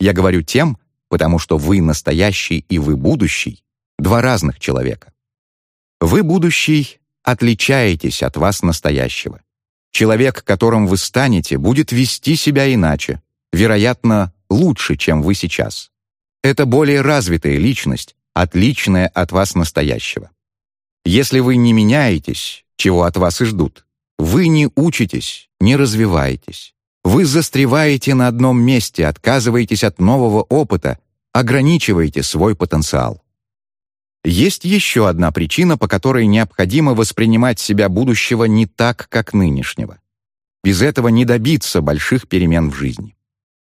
Я говорю «тем», потому что вы настоящий и вы будущий — два разных человека. Вы будущий отличаетесь от вас настоящего. Человек, которым вы станете, будет вести себя иначе, вероятно, лучше, чем вы сейчас. Это более развитая личность, отличная от вас настоящего. Если вы не меняетесь, чего от вас и ждут, вы не учитесь, не развиваетесь. Вы застреваете на одном месте, отказываетесь от нового опыта, ограничиваете свой потенциал. Есть еще одна причина, по которой необходимо воспринимать себя будущего не так, как нынешнего. Без этого не добиться больших перемен в жизни.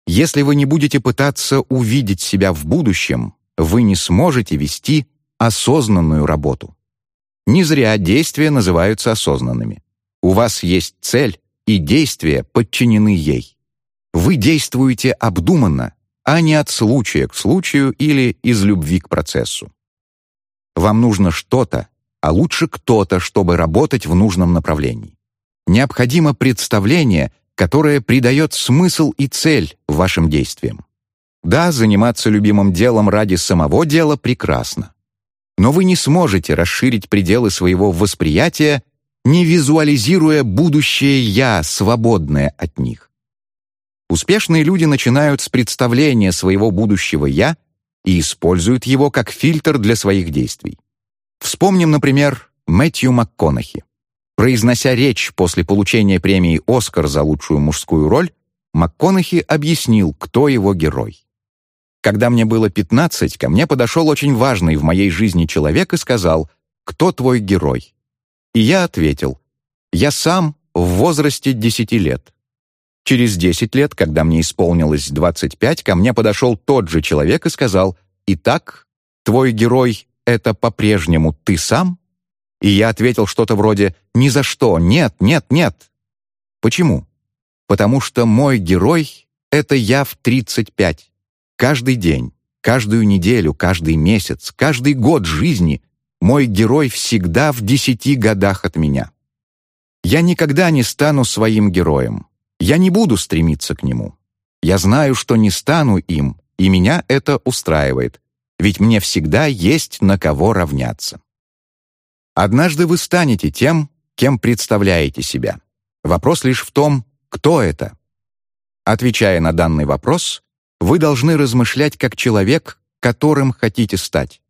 Если вы не будете пытаться увидеть себя в будущем, вы не сможете вести осознанную работу. Не зря действия называются осознанными. У вас есть цель, и действия подчинены ей. Вы действуете обдуманно, а не от случая к случаю или из любви к процессу. Вам нужно что-то, а лучше кто-то, чтобы работать в нужном направлении. Необходимо представление, которое придает смысл и цель вашим действиям. Да, заниматься любимым делом ради самого дела прекрасно. Но вы не сможете расширить пределы своего восприятия, не визуализируя будущее «я», свободное от них. Успешные люди начинают с представления своего будущего «я» и используют его как фильтр для своих действий. Вспомним, например, Мэтью МакКонахи. Произнося речь после получения премии «Оскар» за лучшую мужскую роль, МакКонахи объяснил, кто его герой. Когда мне было 15, ко мне подошел очень важный в моей жизни человек и сказал «Кто твой герой?» И я ответил «Я сам в возрасте 10 лет». Через 10 лет, когда мне исполнилось 25, ко мне подошел тот же человек и сказал «Итак, твой герой — это по-прежнему ты сам?» И я ответил что-то вроде «Ни за что, нет, нет, нет». Почему? Потому что мой герой — это я в 35. Каждый день, каждую неделю, каждый месяц, каждый год жизни мой герой всегда в десяти годах от меня. Я никогда не стану своим героем. Я не буду стремиться к нему. Я знаю, что не стану им, и меня это устраивает, ведь мне всегда есть на кого равняться. Однажды вы станете тем, кем представляете себя. Вопрос лишь в том, кто это. Отвечая на данный вопрос, вы должны размышлять как человек, которым хотите стать.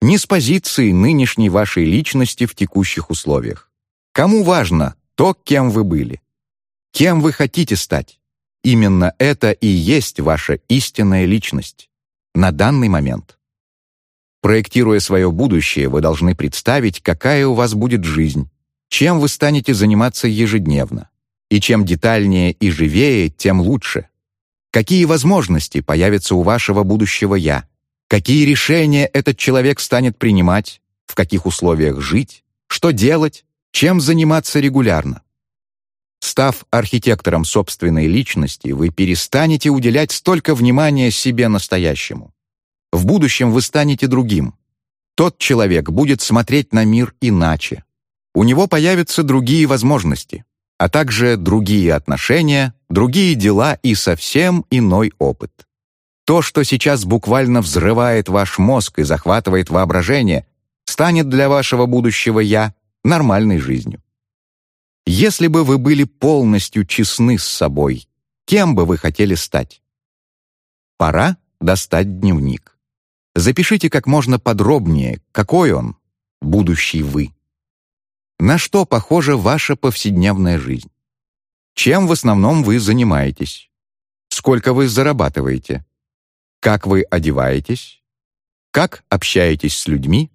Не с позиции нынешней вашей личности в текущих условиях. Кому важно то, кем вы были? Кем вы хотите стать? Именно это и есть ваша истинная личность на данный момент. Проектируя свое будущее, вы должны представить, какая у вас будет жизнь, чем вы станете заниматься ежедневно. И чем детальнее и живее, тем лучше. Какие возможности появятся у вашего будущего «я»? Какие решения этот человек станет принимать? В каких условиях жить? Что делать? Чем заниматься регулярно? Став архитектором собственной личности, вы перестанете уделять столько внимания себе настоящему. В будущем вы станете другим. Тот человек будет смотреть на мир иначе. У него появятся другие возможности а также другие отношения, другие дела и совсем иной опыт. То, что сейчас буквально взрывает ваш мозг и захватывает воображение, станет для вашего будущего «я» нормальной жизнью. Если бы вы были полностью честны с собой, кем бы вы хотели стать? Пора достать дневник. Запишите как можно подробнее, какой он, будущий вы. На что похожа ваша повседневная жизнь? Чем в основном вы занимаетесь? Сколько вы зарабатываете? Как вы одеваетесь? Как общаетесь с людьми?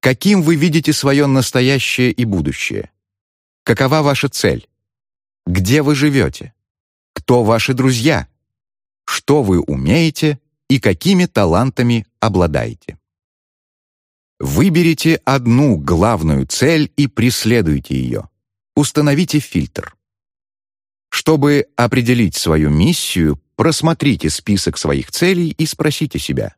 Каким вы видите свое настоящее и будущее? Какова ваша цель? Где вы живете? Кто ваши друзья? Что вы умеете и какими талантами обладаете? Выберите одну главную цель и преследуйте ее. Установите фильтр. Чтобы определить свою миссию, просмотрите список своих целей и спросите себя,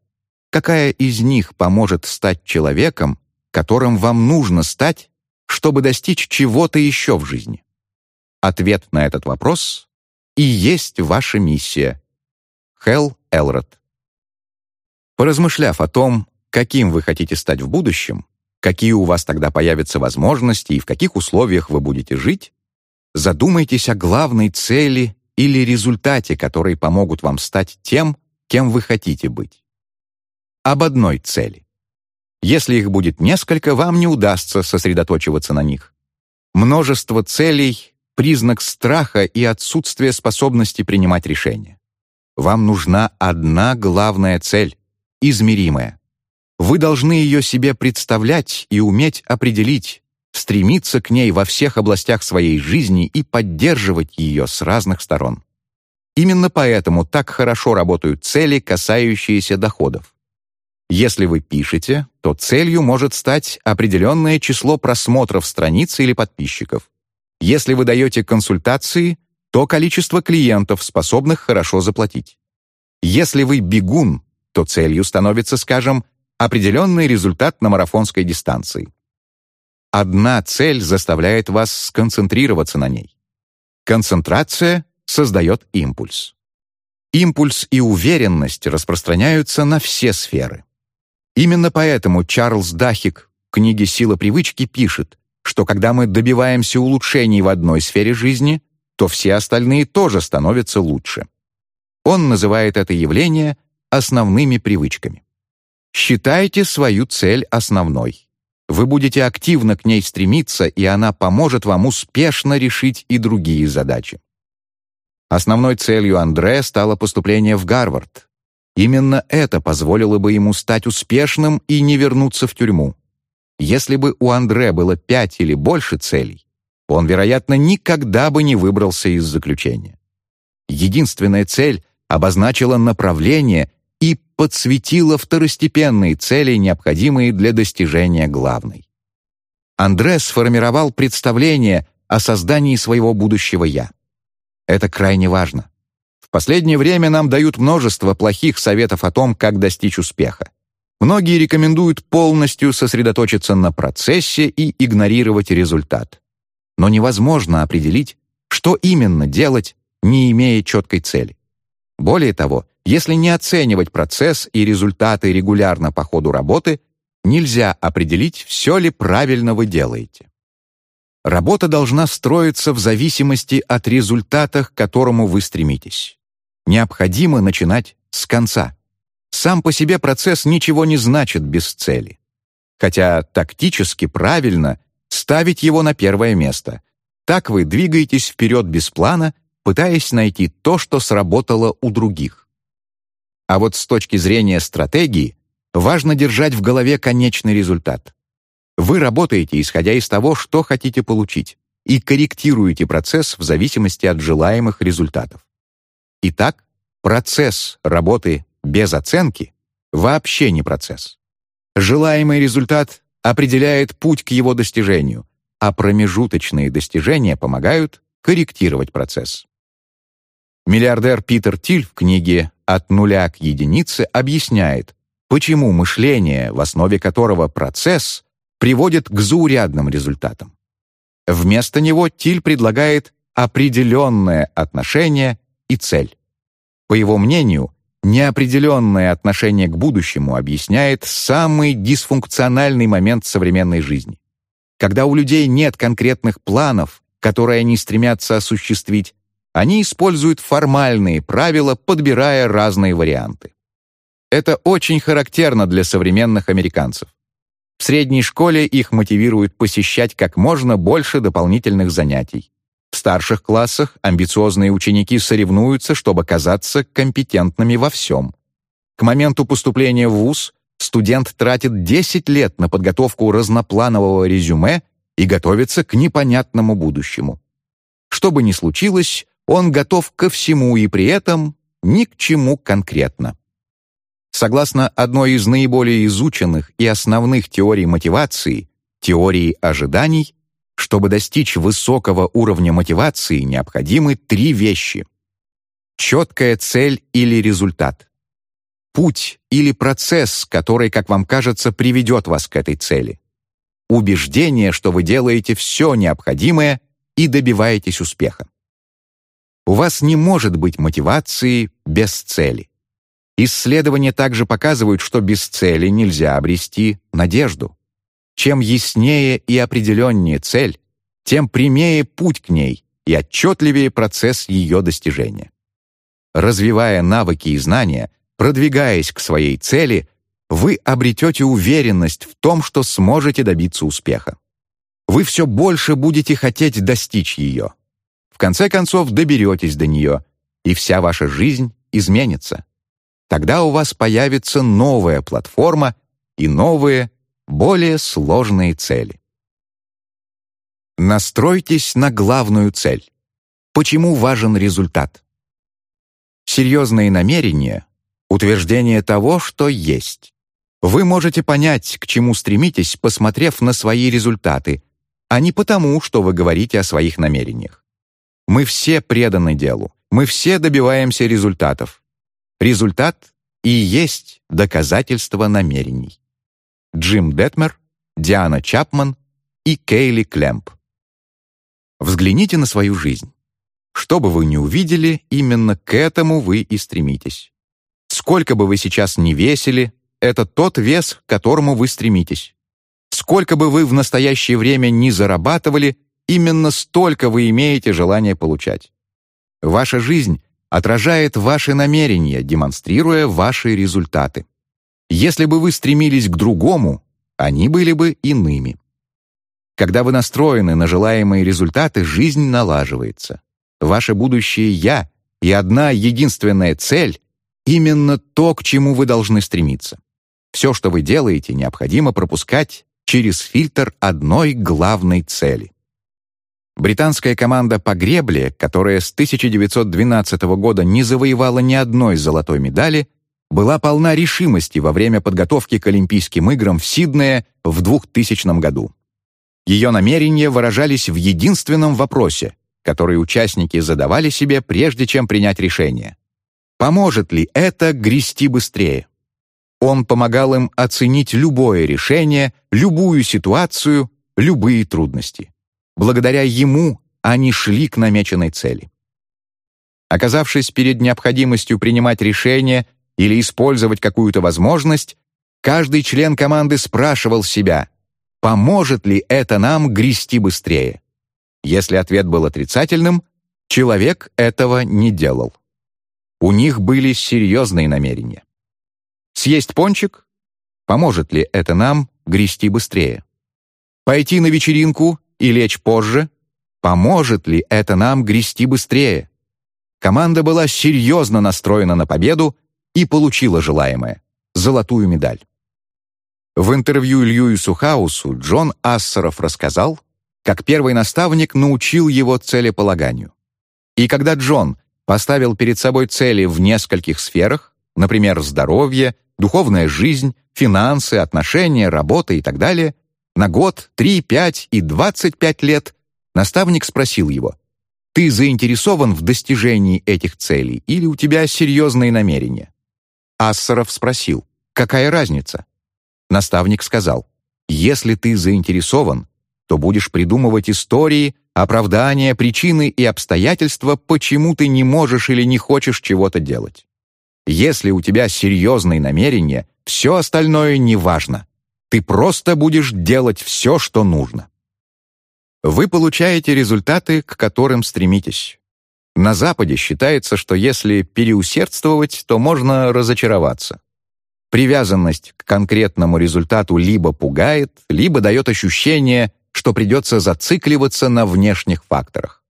какая из них поможет стать человеком, которым вам нужно стать, чтобы достичь чего-то еще в жизни. Ответ на этот вопрос и есть ваша миссия. Хелл Элрод. Поразмышляв о том, каким вы хотите стать в будущем, какие у вас тогда появятся возможности и в каких условиях вы будете жить, задумайтесь о главной цели или результате, которые помогут вам стать тем, кем вы хотите быть. Об одной цели. Если их будет несколько, вам не удастся сосредоточиваться на них. Множество целей — признак страха и отсутствия способности принимать решения. Вам нужна одна главная цель, измеримая. Вы должны ее себе представлять и уметь определить, стремиться к ней во всех областях своей жизни и поддерживать ее с разных сторон. Именно поэтому так хорошо работают цели, касающиеся доходов. Если вы пишете, то целью может стать определенное число просмотров страницы или подписчиков. Если вы даете консультации, то количество клиентов, способных хорошо заплатить. Если вы бегун, то целью становится, скажем, определенный результат на марафонской дистанции. Одна цель заставляет вас сконцентрироваться на ней. Концентрация создает импульс. Импульс и уверенность распространяются на все сферы. Именно поэтому Чарльз Дахик в книге «Сила привычки» пишет, что когда мы добиваемся улучшений в одной сфере жизни, то все остальные тоже становятся лучше. Он называет это явление основными привычками. Считайте свою цель основной. Вы будете активно к ней стремиться, и она поможет вам успешно решить и другие задачи. Основной целью Андре стало поступление в Гарвард. Именно это позволило бы ему стать успешным и не вернуться в тюрьму. Если бы у Андре было пять или больше целей, он, вероятно, никогда бы не выбрался из заключения. Единственная цель обозначила направление подсветила второстепенные цели, необходимые для достижения главной. Андре сформировал представление о создании своего будущего «я». Это крайне важно. В последнее время нам дают множество плохих советов о том, как достичь успеха. Многие рекомендуют полностью сосредоточиться на процессе и игнорировать результат. Но невозможно определить, что именно делать, не имея четкой цели. Более того, если не оценивать процесс и результаты регулярно по ходу работы, нельзя определить, все ли правильно вы делаете. Работа должна строиться в зависимости от результата, к которому вы стремитесь. Необходимо начинать с конца. Сам по себе процесс ничего не значит без цели. Хотя тактически правильно ставить его на первое место. Так вы двигаетесь вперед без плана, пытаясь найти то, что сработало у других. А вот с точки зрения стратегии важно держать в голове конечный результат. Вы работаете, исходя из того, что хотите получить, и корректируете процесс в зависимости от желаемых результатов. Итак, процесс работы без оценки вообще не процесс. Желаемый результат определяет путь к его достижению, а промежуточные достижения помогают корректировать процесс. Миллиардер Питер Тиль в книге «От нуля к единице» объясняет, почему мышление, в основе которого процесс, приводит к заурядным результатам. Вместо него Тиль предлагает определенное отношение и цель. По его мнению, неопределенное отношение к будущему объясняет самый дисфункциональный момент современной жизни. Когда у людей нет конкретных планов, которые они стремятся осуществить, они используют формальные правила, подбирая разные варианты. Это очень характерно для современных американцев. В средней школе их мотивируют посещать как можно больше дополнительных занятий. В старших классах амбициозные ученики соревнуются, чтобы казаться компетентными во всем. К моменту поступления в ВУЗ студент тратит 10 лет на подготовку разнопланового резюме и готовится к непонятному будущему. Что бы ни случилось, он готов ко всему и при этом ни к чему конкретно. Согласно одной из наиболее изученных и основных теорий мотивации, теории ожиданий, чтобы достичь высокого уровня мотивации, необходимы три вещи. Четкая цель или результат. Путь или процесс, который, как вам кажется, приведет вас к этой цели. Убеждение, что вы делаете все необходимое и добиваетесь успеха. У вас не может быть мотивации без цели. Исследования также показывают, что без цели нельзя обрести надежду. Чем яснее и определеннее цель, тем прямее путь к ней и отчетливее процесс ее достижения. Развивая навыки и знания, продвигаясь к своей цели, вы обретете уверенность в том, что сможете добиться успеха. Вы все больше будете хотеть достичь ее. В конце концов доберетесь до нее, и вся ваша жизнь изменится. Тогда у вас появится новая платформа и новые, более сложные цели. Настройтесь на главную цель. Почему важен результат? Серьезные намерения — утверждение того, что есть. Вы можете понять, к чему стремитесь, посмотрев на свои результаты, а не потому, что вы говорите о своих намерениях. Мы все преданы делу, мы все добиваемся результатов. Результат и есть доказательство намерений. Джим Детмер, Диана Чапман и Кейли Клемп. Взгляните на свою жизнь. Что бы вы ни увидели, именно к этому вы и стремитесь. Сколько бы вы сейчас ни весили, это тот вес, к которому вы стремитесь. Сколько бы вы в настоящее время ни зарабатывали, именно столько вы имеете желание получать. Ваша жизнь отражает ваши намерения, демонстрируя ваши результаты. Если бы вы стремились к другому, они были бы иными. Когда вы настроены на желаемые результаты, жизнь налаживается. Ваше будущее «я» и одна единственная цель — именно то, к чему вы должны стремиться. Все, что вы делаете, необходимо пропускать через фильтр одной главной цели. Британская команда по гребле, которая с 1912 года не завоевала ни одной золотой медали, была полна решимости во время подготовки к Олимпийским играм в Сиднее в 2000 году. Ее намерения выражались в единственном вопросе, который участники задавали себе, прежде чем принять решение. Поможет ли это грести быстрее? Он помогал им оценить любое решение, любую ситуацию, любые трудности. Благодаря ему они шли к намеченной цели. Оказавшись перед необходимостью принимать решение или использовать какую-то возможность, каждый член команды спрашивал себя, поможет ли это нам грести быстрее. Если ответ был отрицательным, человек этого не делал. У них были серьезные намерения. Съесть пончик? Поможет ли это нам грести быстрее? Пойти на вечеринку и лечь позже? Поможет ли это нам грести быстрее? Команда была серьезно настроена на победу и получила желаемое — золотую медаль. В интервью Льюису Хаусу Джон Ассеров рассказал, как первый наставник научил его целеполаганию. И когда Джон поставил перед собой цели в нескольких сферах, например, здоровье, духовная жизнь, финансы, отношения, работа и так далее, на год, 3, 5 и 25 лет, наставник спросил его, «Ты заинтересован в достижении этих целей или у тебя серьезные намерения?» Ассоров спросил, «Какая разница?» Наставник сказал, «Если ты заинтересован, то будешь придумывать истории, оправдания, причины и обстоятельства, почему ты не можешь или не хочешь чего-то делать. Если у тебя серьезные намерения, все остальное не важно. Ты просто будешь делать все, что нужно. Вы получаете результаты, к которым стремитесь. На Западе считается, что если переусердствовать, то можно разочароваться. Привязанность к конкретному результату либо пугает, либо дает ощущение что придется зацикливаться на внешних факторах.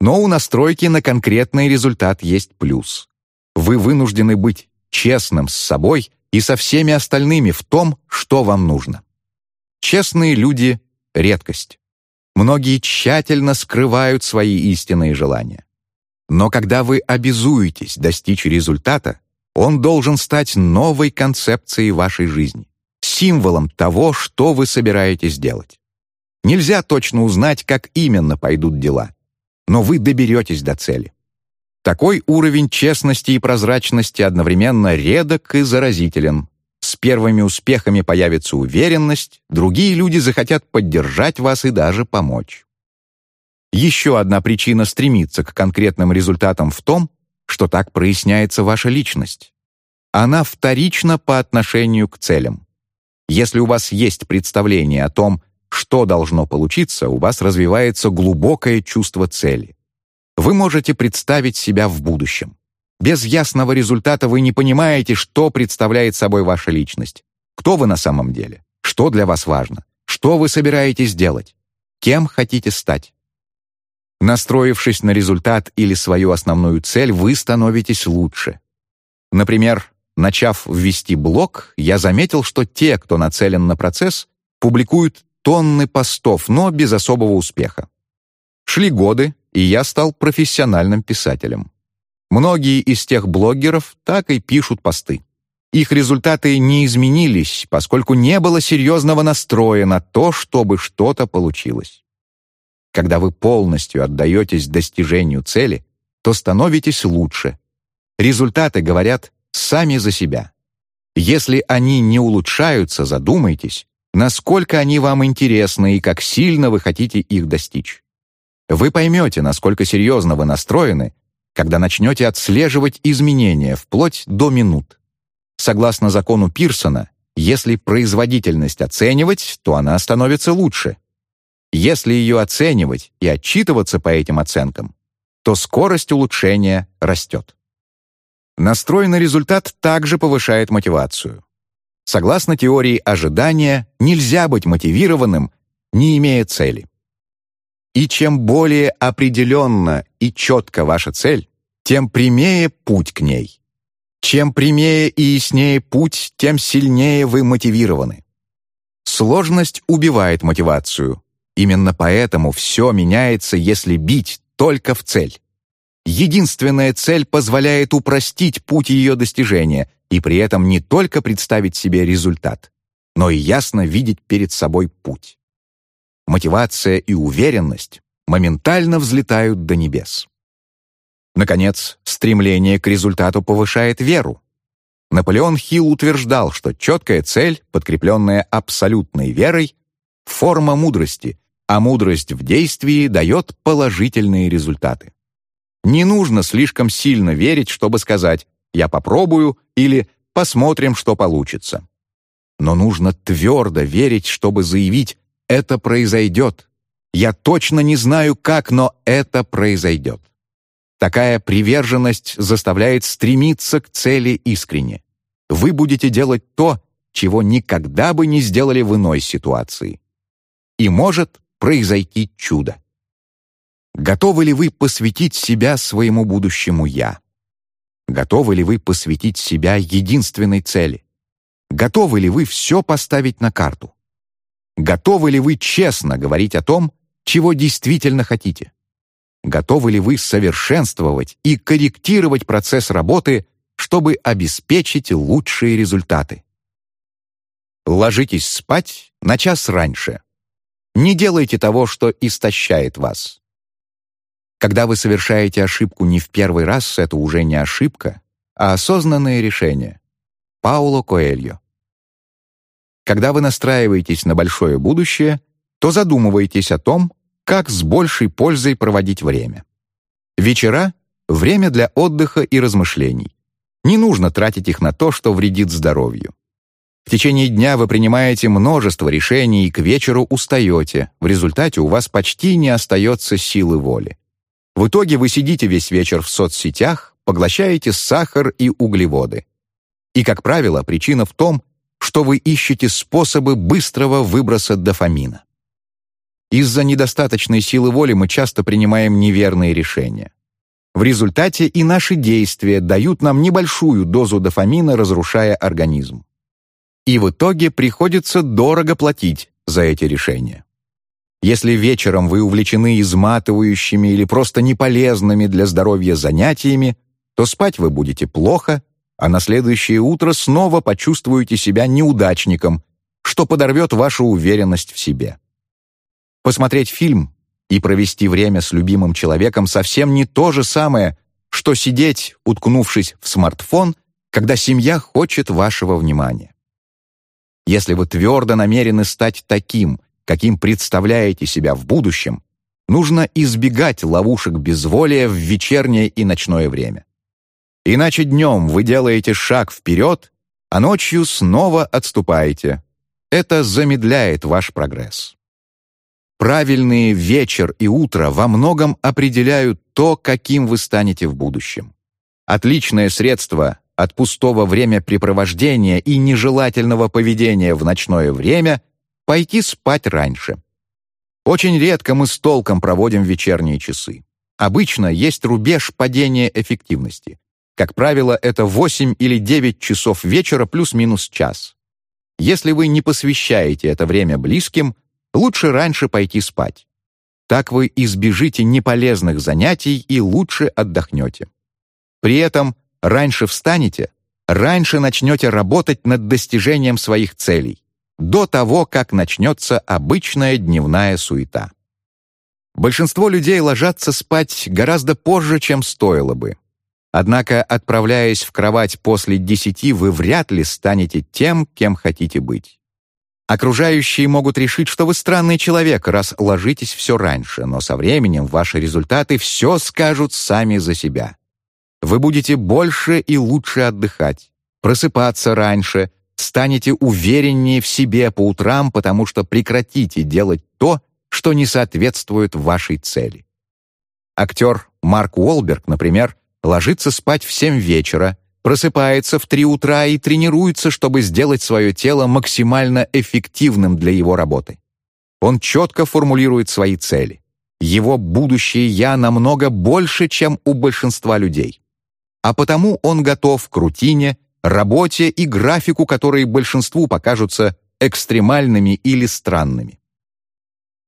Но у настройки на конкретный результат есть плюс. Вы вынуждены быть честным с собой и со всеми остальными в том, что вам нужно. Честные люди — редкость. Многие тщательно скрывают свои истинные желания. Но когда вы обязуетесь достичь результата, он должен стать новой концепцией вашей жизни, символом того, что вы собираетесь делать. Нельзя точно узнать, как именно пойдут дела. Но вы доберетесь до цели. Такой уровень честности и прозрачности одновременно редок и заразителен. С первыми успехами появится уверенность, другие люди захотят поддержать вас и даже помочь. Еще одна причина стремиться к конкретным результатам в том, что так проясняется ваша личность. Она вторична по отношению к целям. Если у вас есть представление о том, что должно получиться, у вас развивается глубокое чувство цели. Вы можете представить себя в будущем. Без ясного результата вы не понимаете, что представляет собой ваша личность. Кто вы на самом деле? Что для вас важно? Что вы собираетесь делать? Кем хотите стать? Настроившись на результат или свою основную цель, вы становитесь лучше. Например, начав ввести блог, я заметил, что те, кто нацелен на процесс, публикуют тонны постов, но без особого успеха. Шли годы, и я стал профессиональным писателем. Многие из тех блогеров так и пишут посты. Их результаты не изменились, поскольку не было серьезного настроя на то, чтобы что-то получилось. Когда вы полностью отдаетесь достижению цели, то становитесь лучше. Результаты говорят сами за себя. Если они не улучшаются, задумайтесь, насколько они вам интересны и как сильно вы хотите их достичь. Вы поймете, насколько серьезно вы настроены, когда начнете отслеживать изменения вплоть до минут. Согласно закону Пирсона, если производительность оценивать, то она становится лучше. Если ее оценивать и отчитываться по этим оценкам, то скорость улучшения растет. Настрой на результат также повышает мотивацию. Согласно теории ожидания, нельзя быть мотивированным, не имея цели. И чем более определенно и четко ваша цель, тем прямее путь к ней. Чем прямее и яснее путь, тем сильнее вы мотивированы. Сложность убивает мотивацию. Именно поэтому все меняется, если бить только в цель. Единственная цель позволяет упростить путь ее достижения и при этом не только представить себе результат, но и ясно видеть перед собой путь. Мотивация и уверенность моментально взлетают до небес. Наконец, стремление к результату повышает веру. Наполеон Хилл утверждал, что четкая цель, подкрепленная абсолютной верой, форма мудрости, а мудрость в действии дает положительные результаты. Не нужно слишком сильно верить, чтобы сказать «я попробую» или «посмотрим, что получится». Но нужно твердо верить, чтобы заявить «это произойдет». Я точно не знаю как, но это произойдет. Такая приверженность заставляет стремиться к цели искренне. Вы будете делать то, чего никогда бы не сделали в иной ситуации. И может произойти чудо. Готовы ли вы посвятить себя своему будущему «я»? Готовы ли вы посвятить себя единственной цели? Готовы ли вы все поставить на карту? Готовы ли вы честно говорить о том, чего действительно хотите? Готовы ли вы совершенствовать и корректировать процесс работы, чтобы обеспечить лучшие результаты? Ложитесь спать на час раньше. Не делайте того, что истощает вас. Когда вы совершаете ошибку не в первый раз, это уже не ошибка, а осознанное решение. Пауло Коэльо. Когда вы настраиваетесь на большое будущее, то задумывайтесь о том, как с большей пользой проводить время. Вечера — время для отдыха и размышлений. Не нужно тратить их на то, что вредит здоровью. В течение дня вы принимаете множество решений и к вечеру устаете, в результате у вас почти не остается силы воли. В итоге вы сидите весь вечер в соцсетях, поглощаете сахар и углеводы. И, как правило, причина в том, что вы ищете способы быстрого выброса дофамина. Из-за недостаточной силы воли мы часто принимаем неверные решения. В результате и наши действия дают нам небольшую дозу дофамина, разрушая организм. И в итоге приходится дорого платить за эти решения. Если вечером вы увлечены изматывающими или просто неполезными для здоровья занятиями, то спать вы будете плохо, а на следующее утро снова почувствуете себя неудачником, что подорвет вашу уверенность в себе. Посмотреть фильм и провести время с любимым человеком совсем не то же самое, что сидеть, уткнувшись в смартфон, когда семья хочет вашего внимания. Если вы твердо намерены стать таким, каким представляете себя в будущем, нужно избегать ловушек безволия в вечернее и ночное время. Иначе днем вы делаете шаг вперед, а ночью снова отступаете. Это замедляет ваш прогресс. Правильные вечер и утро во многом определяют то, каким вы станете в будущем. Отличное средство от пустого времяпрепровождения и нежелательного поведения в ночное время пойти спать раньше. Очень редко мы с толком проводим вечерние часы. Обычно есть рубеж падения эффективности. Как правило, это 8 или 9 часов вечера плюс-минус час. Если вы не посвящаете это время близким, лучше раньше пойти спать. Так вы избежите неполезных занятий и лучше отдохнете. При этом раньше встанете, раньше начнете работать над достижением своих целей до того, как начнется обычная дневная суета. Большинство людей ложатся спать гораздо позже, чем стоило бы. Однако, отправляясь в кровать после десяти, вы вряд ли станете тем, кем хотите быть. Окружающие могут решить, что вы странный человек, раз ложитесь все раньше, но со временем ваши результаты все скажут сами за себя. Вы будете больше и лучше отдыхать, просыпаться раньше, станете увереннее в себе по утрам, потому что прекратите делать то, что не соответствует вашей цели. Актер Марк Уолберг, например, ложится спать в 7 вечера, просыпается в 3 утра и тренируется, чтобы сделать свое тело максимально эффективным для его работы. Он четко формулирует свои цели. Его будущее «я» намного больше, чем у большинства людей. А потому он готов к рутине, работе и графику, которые большинству покажутся экстремальными или странными.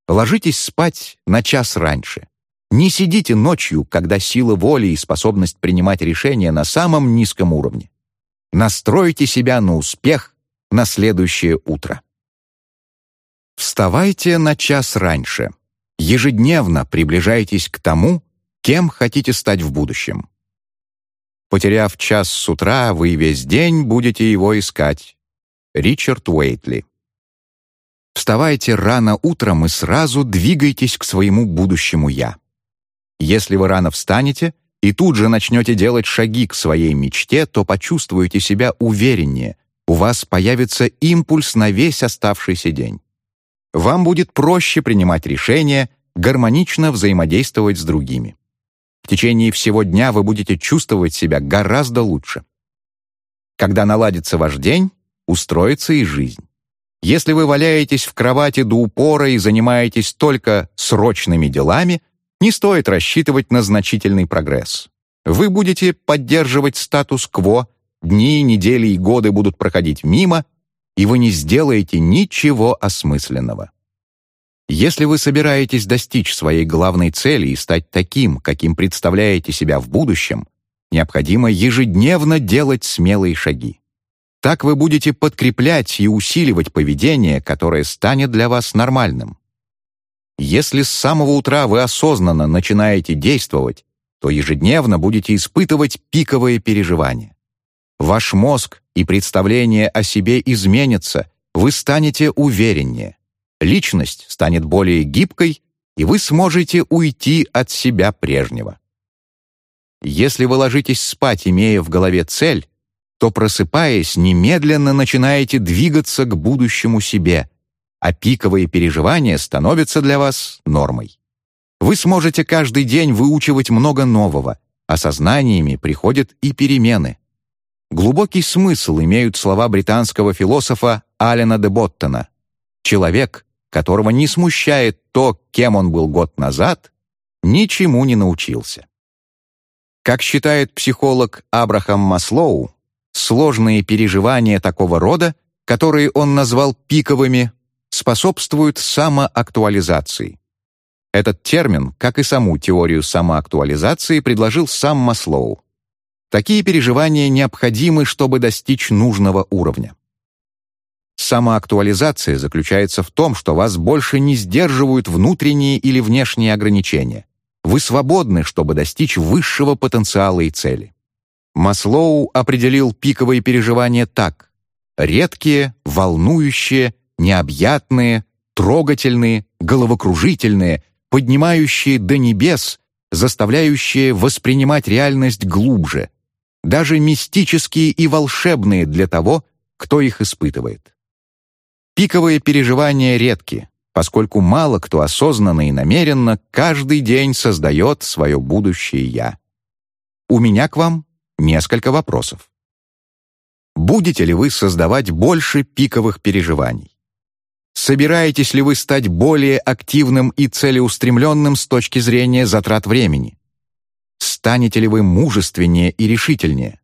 Ложитесь спать на час раньше. Не сидите ночью, когда сила воли и способность принимать решения на самом низком уровне. Настройте себя на успех на следующее утро. Вставайте на час раньше. Ежедневно приближайтесь к тому, кем хотите стать в будущем. Потеряв час с утра, вы весь день будете его искать. Ричард Уэйтли Вставайте рано утром и сразу двигайтесь к своему будущему «я». Если вы рано встанете и тут же начнете делать шаги к своей мечте, то почувствуете себя увереннее, у вас появится импульс на весь оставшийся день. Вам будет проще принимать решения, гармонично взаимодействовать с другими. В течение всего дня вы будете чувствовать себя гораздо лучше. Когда наладится ваш день, устроится и жизнь. Если вы валяетесь в кровати до упора и занимаетесь только срочными делами, не стоит рассчитывать на значительный прогресс. Вы будете поддерживать статус-кво, дни, недели и годы будут проходить мимо, и вы не сделаете ничего осмысленного. Если вы собираетесь достичь своей главной цели и стать таким, каким представляете себя в будущем, необходимо ежедневно делать смелые шаги. Так вы будете подкреплять и усиливать поведение, которое станет для вас нормальным. Если с самого утра вы осознанно начинаете действовать, то ежедневно будете испытывать пиковые переживания. Ваш мозг и представление о себе изменятся, вы станете увереннее. Личность станет более гибкой, и вы сможете уйти от себя прежнего. Если вы ложитесь спать, имея в голове цель, то, просыпаясь, немедленно начинаете двигаться к будущему себе, а пиковые переживания становятся для вас нормой. Вы сможете каждый день выучивать много нового, а со знаниями приходят и перемены. Глубокий смысл имеют слова британского философа Алена де Боттона. Человек, которого не смущает то, кем он был год назад, ничему не научился. Как считает психолог Абрахам Маслоу, сложные переживания такого рода, которые он назвал пиковыми, способствуют самоактуализации. Этот термин, как и саму теорию самоактуализации, предложил сам Маслоу. Такие переживания необходимы, чтобы достичь нужного уровня. Самоактуализация заключается в том, что вас больше не сдерживают внутренние или внешние ограничения. Вы свободны, чтобы достичь высшего потенциала и цели. Маслоу определил пиковые переживания так. Редкие, волнующие, необъятные, трогательные, головокружительные, поднимающие до небес, заставляющие воспринимать реальность глубже, даже мистические и волшебные для того, кто их испытывает. Пиковые переживания редки, поскольку мало кто осознанно и намеренно каждый день создает свое будущее «я». У меня к вам несколько вопросов. Будете ли вы создавать больше пиковых переживаний? Собираетесь ли вы стать более активным и целеустремленным с точки зрения затрат времени? Станете ли вы мужественнее и решительнее?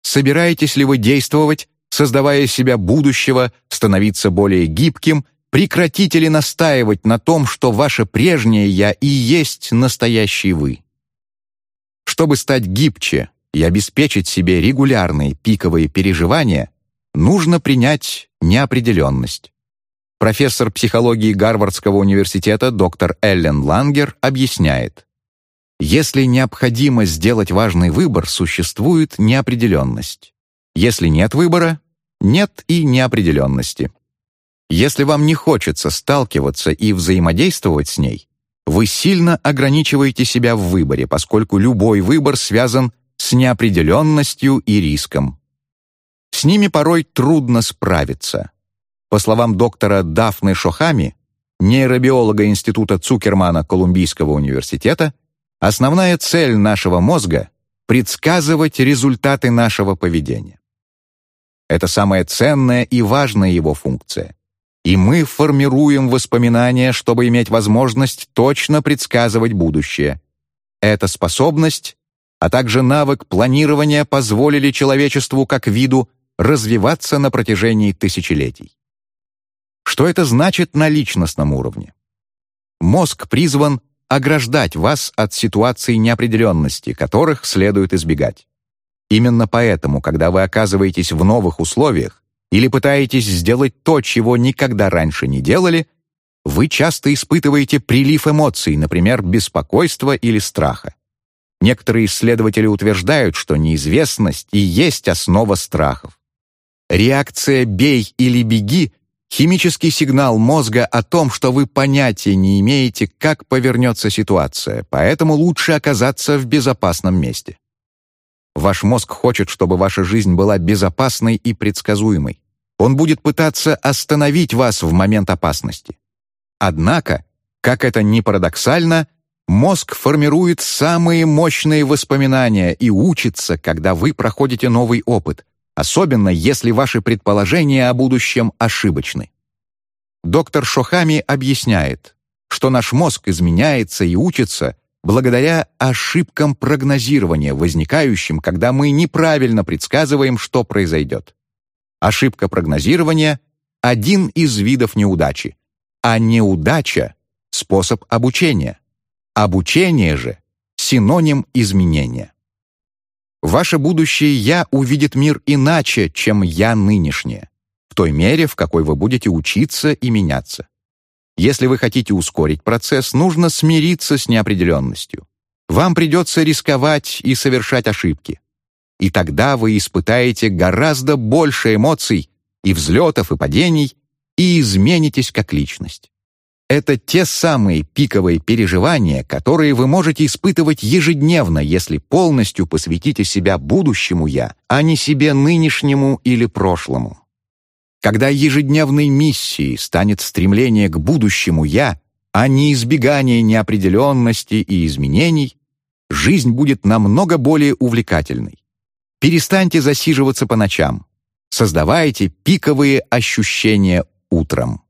Собираетесь ли вы действовать, создавая себя будущего, становиться более гибким, прекратите ли настаивать на том, что ваше прежнее «я» и есть настоящий вы? Чтобы стать гибче и обеспечить себе регулярные пиковые переживания, нужно принять неопределенность. Профессор психологии Гарвардского университета доктор Эллен Лангер объясняет. Если необходимо сделать важный выбор, существует неопределенность. Если нет выбора, нет и неопределенности. Если вам не хочется сталкиваться и взаимодействовать с ней, вы сильно ограничиваете себя в выборе, поскольку любой выбор связан с неопределенностью и риском. С ними порой трудно справиться. По словам доктора Дафны Шохами, нейробиолога Института Цукермана Колумбийского университета, основная цель нашего мозга — предсказывать результаты нашего поведения. Это самая ценная и важная его функция. И мы формируем воспоминания, чтобы иметь возможность точно предсказывать будущее. Эта способность, а также навык планирования позволили человечеству как виду развиваться на протяжении тысячелетий. Что это значит на личностном уровне? Мозг призван ограждать вас от ситуаций неопределенности, которых следует избегать. Именно поэтому, когда вы оказываетесь в новых условиях или пытаетесь сделать то, чего никогда раньше не делали, вы часто испытываете прилив эмоций, например, беспокойства или страха. Некоторые исследователи утверждают, что неизвестность и есть основа страхов. Реакция «бей» или «беги» Химический сигнал мозга о том, что вы понятия не имеете, как повернется ситуация, поэтому лучше оказаться в безопасном месте. Ваш мозг хочет, чтобы ваша жизнь была безопасной и предсказуемой. Он будет пытаться остановить вас в момент опасности. Однако, как это ни парадоксально, мозг формирует самые мощные воспоминания и учится, когда вы проходите новый опыт, особенно если ваши предположения о будущем ошибочны. Доктор Шохами объясняет, что наш мозг изменяется и учится благодаря ошибкам прогнозирования, возникающим, когда мы неправильно предсказываем, что произойдет. Ошибка прогнозирования — один из видов неудачи, а неудача — способ обучения. Обучение же — синоним изменения. Ваше будущее «я» увидит мир иначе, чем «я» нынешнее, в той мере, в какой вы будете учиться и меняться. Если вы хотите ускорить процесс, нужно смириться с неопределенностью. Вам придется рисковать и совершать ошибки. И тогда вы испытаете гораздо больше эмоций и взлетов, и падений, и изменитесь как личность. Это те самые пиковые переживания, которые вы можете испытывать ежедневно, если полностью посвятите себя будущему «я», а не себе нынешнему или прошлому. Когда ежедневной миссией станет стремление к будущему «я», а не избегание неопределенности и изменений, жизнь будет намного более увлекательной. Перестаньте засиживаться по ночам. Создавайте пиковые ощущения утром.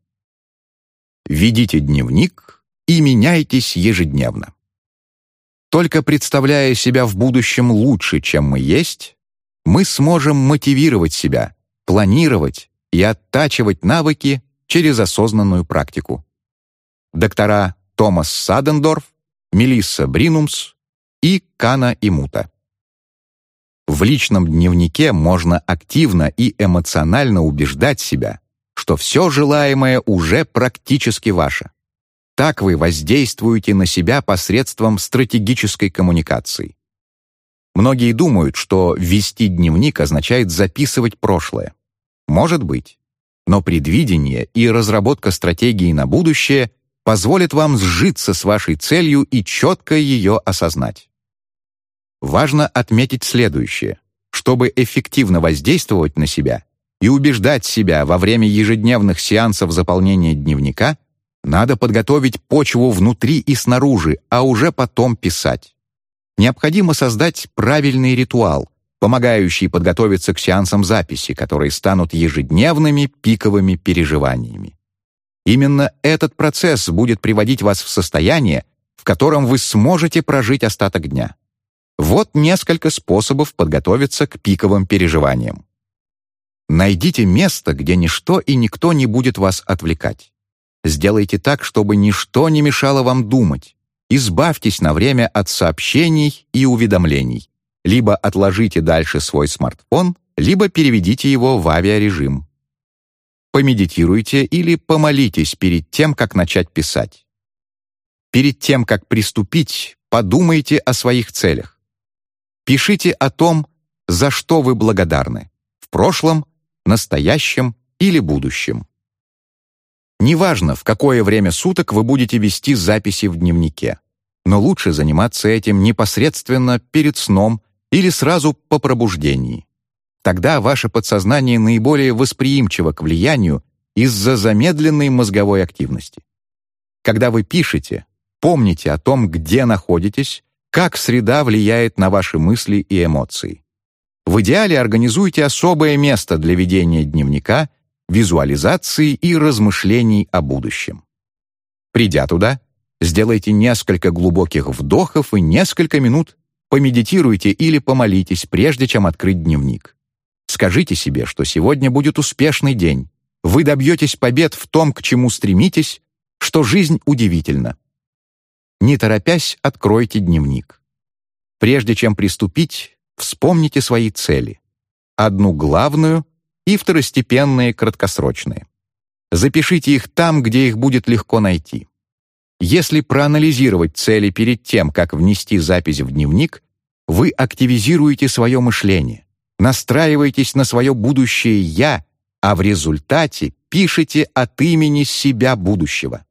Ведите дневник и меняйтесь ежедневно. Только представляя себя в будущем лучше, чем мы есть, мы сможем мотивировать себя, планировать и оттачивать навыки через осознанную практику. Доктора Томас Садендорф, Мелисса Бринумс и Кана Имута. В личном дневнике можно активно и эмоционально убеждать себя, что все желаемое уже практически ваше. Так вы воздействуете на себя посредством стратегической коммуникации. Многие думают, что вести дневник означает записывать прошлое. Может быть. Но предвидение и разработка стратегии на будущее позволит вам сжиться с вашей целью и четко ее осознать. Важно отметить следующее. Чтобы эффективно воздействовать на себя, и убеждать себя во время ежедневных сеансов заполнения дневника, надо подготовить почву внутри и снаружи, а уже потом писать. Необходимо создать правильный ритуал, помогающий подготовиться к сеансам записи, которые станут ежедневными пиковыми переживаниями. Именно этот процесс будет приводить вас в состояние, в котором вы сможете прожить остаток дня. Вот несколько способов подготовиться к пиковым переживаниям. Найдите место, где ничто и никто не будет вас отвлекать. Сделайте так, чтобы ничто не мешало вам думать. Избавьтесь на время от сообщений и уведомлений. Либо отложите дальше свой смартфон, либо переведите его в авиарежим. Помедитируйте или помолитесь перед тем, как начать писать. Перед тем, как приступить, подумайте о своих целях. Пишите о том, за что вы благодарны в прошлом, настоящем или будущем. Неважно, в какое время суток вы будете вести записи в дневнике, но лучше заниматься этим непосредственно перед сном или сразу по пробуждении. Тогда ваше подсознание наиболее восприимчиво к влиянию из-за замедленной мозговой активности. Когда вы пишете, помните о том, где находитесь, как среда влияет на ваши мысли и эмоции. В идеале организуйте особое место для ведения дневника, визуализации и размышлений о будущем. Придя туда, сделайте несколько глубоких вдохов и несколько минут помедитируйте или помолитесь, прежде чем открыть дневник. Скажите себе, что сегодня будет успешный день. Вы добьетесь побед в том, к чему стремитесь, что жизнь удивительна. Не торопясь, откройте дневник. Прежде чем приступить, вспомните свои цели. Одну главную и второстепенные краткосрочные. Запишите их там, где их будет легко найти. Если проанализировать цели перед тем, как внести запись в дневник, вы активизируете свое мышление, настраиваетесь на свое будущее «я», а в результате пишете от имени себя будущего.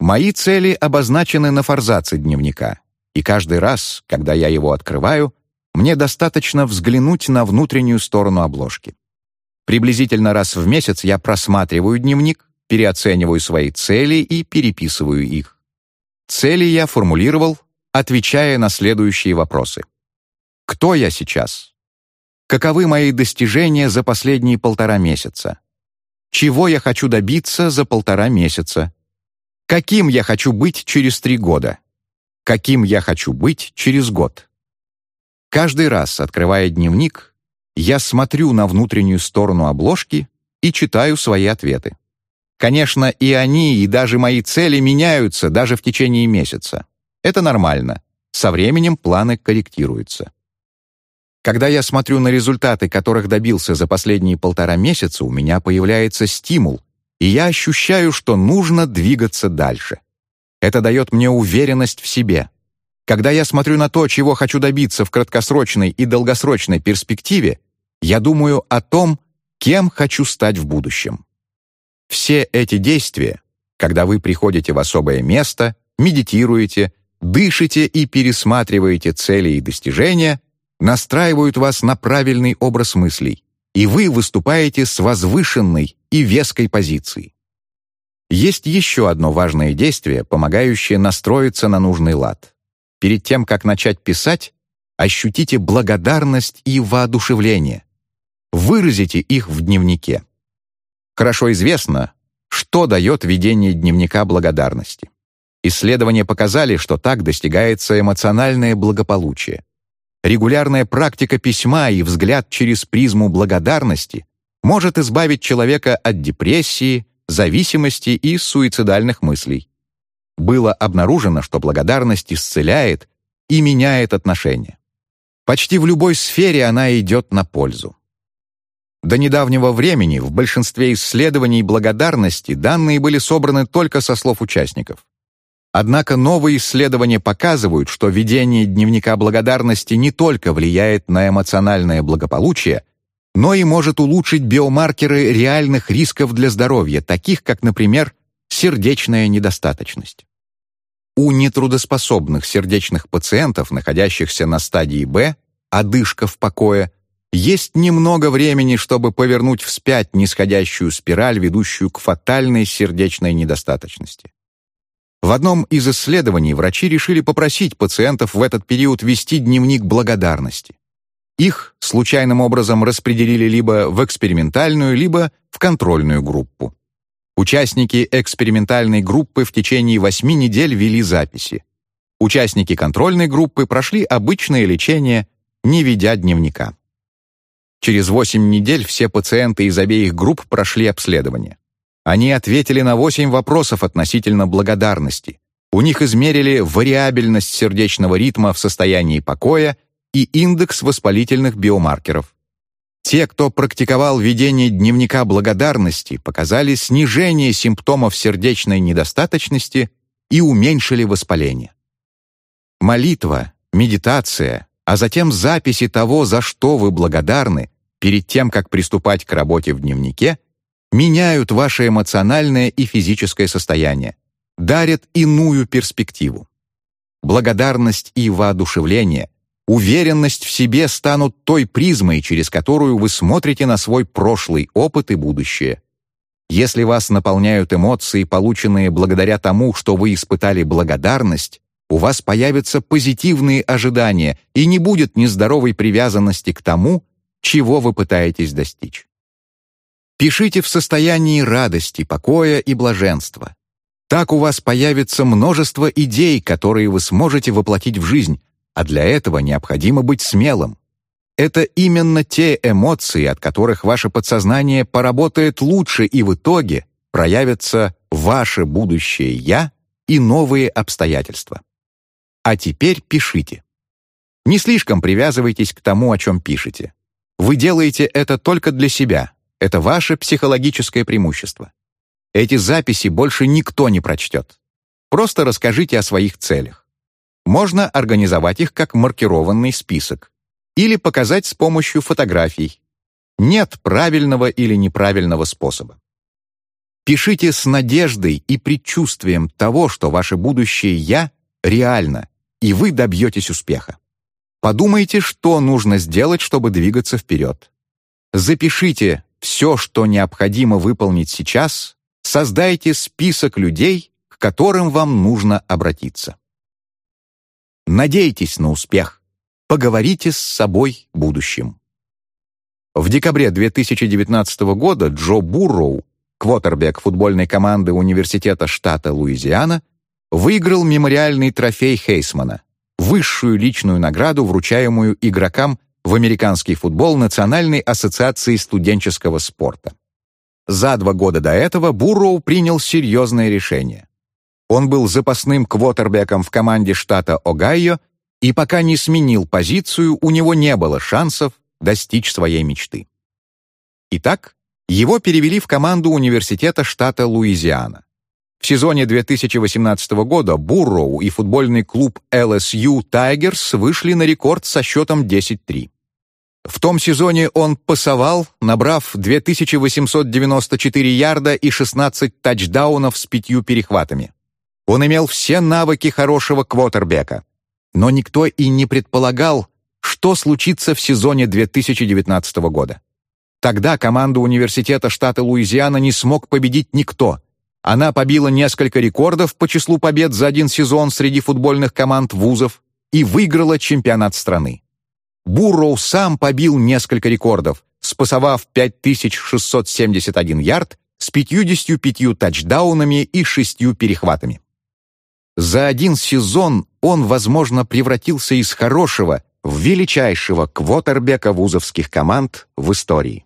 Мои цели обозначены на форзаце дневника, и каждый раз, когда я его открываю, мне достаточно взглянуть на внутреннюю сторону обложки. Приблизительно раз в месяц я просматриваю дневник, переоцениваю свои цели и переписываю их. Цели я формулировал, отвечая на следующие вопросы. Кто я сейчас? Каковы мои достижения за последние полтора месяца? Чего я хочу добиться за полтора месяца? Каким я хочу быть через три года? Каким я хочу быть через год? Каждый раз, открывая дневник, я смотрю на внутреннюю сторону обложки и читаю свои ответы. Конечно, и они, и даже мои цели меняются даже в течение месяца. Это нормально. Со временем планы корректируются. Когда я смотрю на результаты, которых добился за последние полтора месяца, у меня появляется стимул, и я ощущаю, что нужно двигаться дальше. Это дает мне уверенность в себе. Когда я смотрю на то, чего хочу добиться в краткосрочной и долгосрочной перспективе, я думаю о том, кем хочу стать в будущем. Все эти действия, когда вы приходите в особое место, медитируете, дышите и пересматриваете цели и достижения, настраивают вас на правильный образ мыслей, и вы выступаете с возвышенной и веской позицией. Есть еще одно важное действие, помогающее настроиться на нужный лад. Перед тем, как начать писать, ощутите благодарность и воодушевление. Выразите их в дневнике. Хорошо известно, что дает ведение дневника благодарности. Исследования показали, что так достигается эмоциональное благополучие. Регулярная практика письма и взгляд через призму благодарности может избавить человека от депрессии, зависимости и суицидальных мыслей. Было обнаружено, что благодарность исцеляет и меняет отношения. Почти в любой сфере она идет на пользу. До недавнего времени в большинстве исследований благодарности данные были собраны только со слов участников. Однако новые исследования показывают, что ведение дневника благодарности не только влияет на эмоциональное благополучие, но и может улучшить биомаркеры реальных рисков для здоровья, таких как, например, сердечная недостаточность. У нетрудоспособных сердечных пациентов, находящихся на стадии Б, одышка в покое, есть немного времени, чтобы повернуть вспять нисходящую спираль, ведущую к фатальной сердечной недостаточности. В одном из исследований врачи решили попросить пациентов в этот период вести дневник благодарности. Их случайным образом распределили либо в экспериментальную, либо в контрольную группу. Участники экспериментальной группы в течение 8 недель вели записи. Участники контрольной группы прошли обычное лечение, не ведя дневника. Через 8 недель все пациенты из обеих групп прошли обследование. Они ответили на 8 вопросов относительно благодарности. У них измерили вариабельность сердечного ритма в состоянии покоя и индекс воспалительных биомаркеров. Те, кто практиковал ведение дневника благодарности, показали снижение симптомов сердечной недостаточности и уменьшили воспаление. Молитва, медитация, а затем записи того, за что вы благодарны, перед тем, как приступать к работе в дневнике, меняют ваше эмоциональное и физическое состояние, дарят иную перспективу. Благодарность и воодушевление, уверенность в себе станут той призмой, через которую вы смотрите на свой прошлый опыт и будущее. Если вас наполняют эмоции, полученные благодаря тому, что вы испытали благодарность, у вас появятся позитивные ожидания и не будет нездоровой привязанности к тому, чего вы пытаетесь достичь. Пишите в состоянии радости, покоя и блаженства. Так у вас появится множество идей, которые вы сможете воплотить в жизнь, а для этого необходимо быть смелым. Это именно те эмоции, от которых ваше подсознание поработает лучше и в итоге проявится ваше будущее «я» и новые обстоятельства. А теперь пишите. Не слишком привязывайтесь к тому, о чем пишете. Вы делаете это только для себя. Это ваше психологическое преимущество. Эти записи больше никто не прочтет. Просто расскажите о своих целях. Можно организовать их как маркированный список или показать с помощью фотографий. Нет правильного или неправильного способа. Пишите с надеждой и предчувствием того, что ваше будущее «я» реально, и вы добьетесь успеха. Подумайте, что нужно сделать, чтобы двигаться вперед. Запишите все, что необходимо выполнить сейчас, создайте список людей, к которым вам нужно обратиться. Надейтесь на успех. Поговорите с собой будущим. В декабре 2019 года Джо Бурроу, квотербек футбольной команды Университета штата Луизиана, выиграл мемориальный трофей Хейсмана высшую личную награду, вручаемую игрокам в американский футбол Национальной ассоциации студенческого спорта. За два года до этого Бурроу принял серьезное решение. Он был запасным квотербеком в команде штата Огайо, и пока не сменил позицию, у него не было шансов достичь своей мечты. Итак, его перевели в команду университета штата Луизиана. В сезоне 2018 года Бурроу и футбольный клуб LSU Tigers вышли на рекорд со счетом 10-3. В том сезоне он пасовал, набрав 2894 ярда и 16 тачдаунов с пятью перехватами. Он имел все навыки хорошего квотербека. Но никто и не предполагал, что случится в сезоне 2019 года. Тогда команду университета штата Луизиана не смог победить никто — она побила несколько рекордов по числу побед за один сезон среди футбольных команд вузов и выиграла чемпионат страны. Бурроу сам побил несколько рекордов, спасовав 5671 ярд с 55 тачдаунами и шестью перехватами. За один сезон он, возможно, превратился из хорошего в величайшего квотербека вузовских команд в истории.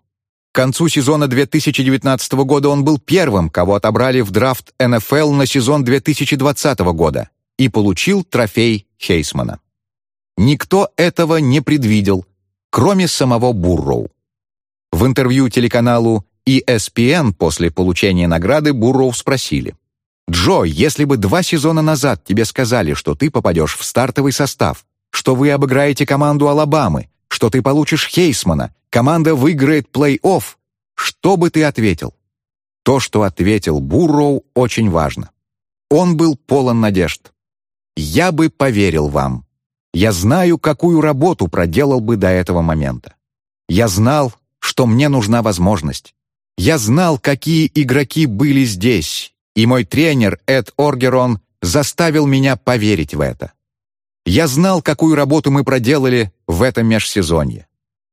К концу сезона 2019 года он был первым, кого отобрали в драфт НФЛ на сезон 2020 года и получил трофей Хейсмана. Никто этого не предвидел, кроме самого Бурроу. В интервью телеканалу ESPN после получения награды Бурроу спросили, «Джо, если бы два сезона назад тебе сказали, что ты попадешь в стартовый состав, что вы обыграете команду Алабамы, что ты получишь Хейсмана, команда выиграет плей-офф, что бы ты ответил? То, что ответил Бурроу, очень важно. Он был полон надежд. «Я бы поверил вам. Я знаю, какую работу проделал бы до этого момента. Я знал, что мне нужна возможность. Я знал, какие игроки были здесь, и мой тренер Эд Оргерон заставил меня поверить в это. Я знал, какую работу мы проделали в этом межсезонье.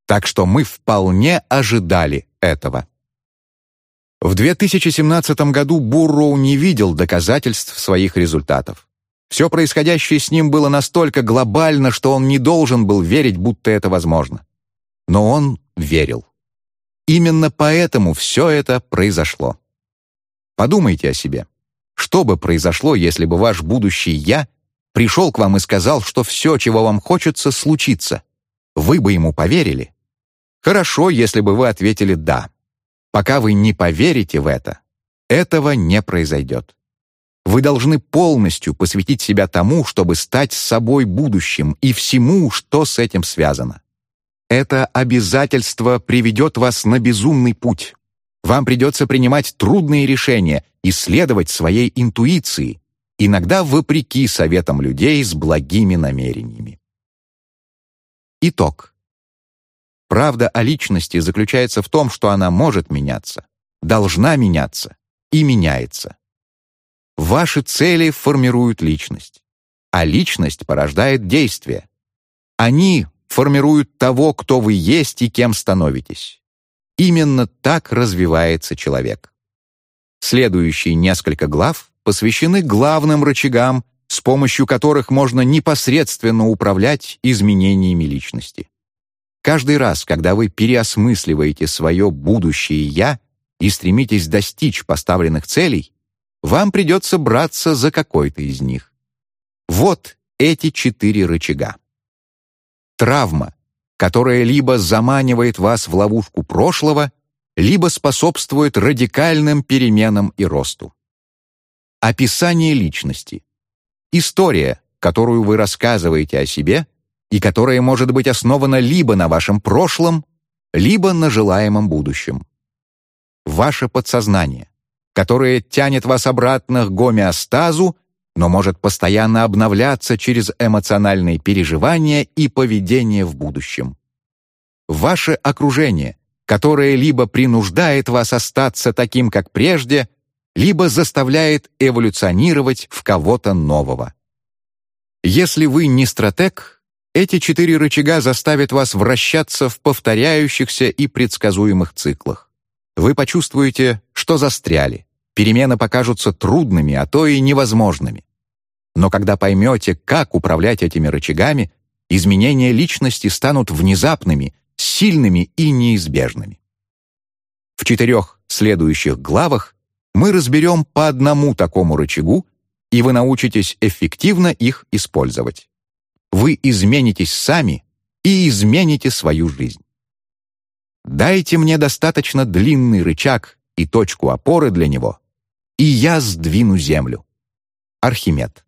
Так что мы вполне ожидали этого. В 2017 году Бурроу не видел доказательств своих результатов. Все происходящее с ним было настолько глобально, что он не должен был верить, будто это возможно. Но он верил. Именно поэтому все это произошло. Подумайте о себе. Что бы произошло, если бы ваш будущий «я» пришел к вам и сказал, что все, чего вам хочется, случится. Вы бы ему поверили? Хорошо, если бы вы ответили «да». Пока вы не поверите в это, этого не произойдет. Вы должны полностью посвятить себя тому, чтобы стать собой будущим и всему, что с этим связано. Это обязательство приведет вас на безумный путь. Вам придется принимать трудные решения, исследовать своей интуиции, иногда вопреки советам людей с благими намерениями. Итог. Правда о личности заключается в том, что она может меняться, должна меняться и меняется. Ваши цели формируют личность, а личность порождает действия. Они формируют того, кто вы есть и кем становитесь. Именно так развивается человек. Следующие несколько глав посвящены главным рычагам, с помощью которых можно непосредственно управлять изменениями личности. Каждый раз, когда вы переосмысливаете свое будущее «я» и стремитесь достичь поставленных целей, вам придется браться за какой-то из них. Вот эти четыре рычага. Травма, которая либо заманивает вас в ловушку прошлого, либо способствует радикальным переменам и росту. Описание личности. История, которую вы рассказываете о себе и которая может быть основана либо на вашем прошлом, либо на желаемом будущем. Ваше подсознание, которое тянет вас обратно к гомеостазу но может постоянно обновляться через эмоциональные переживания и поведение в будущем. Ваше окружение, которое либо принуждает вас остаться таким, как прежде, либо заставляет эволюционировать в кого-то нового. Если вы не стратег, эти четыре рычага заставят вас вращаться в повторяющихся и предсказуемых циклах. Вы почувствуете, что застряли. Перемены покажутся трудными, а то и невозможными. Но когда поймете, как управлять этими рычагами, изменения личности станут внезапными, сильными и неизбежными. В четырех следующих главах мы разберем по одному такому рычагу, и вы научитесь эффективно их использовать. Вы изменитесь сами и измените свою жизнь. Дайте мне достаточно длинный рычаг и точку опоры для него, и я сдвину землю. Архимед.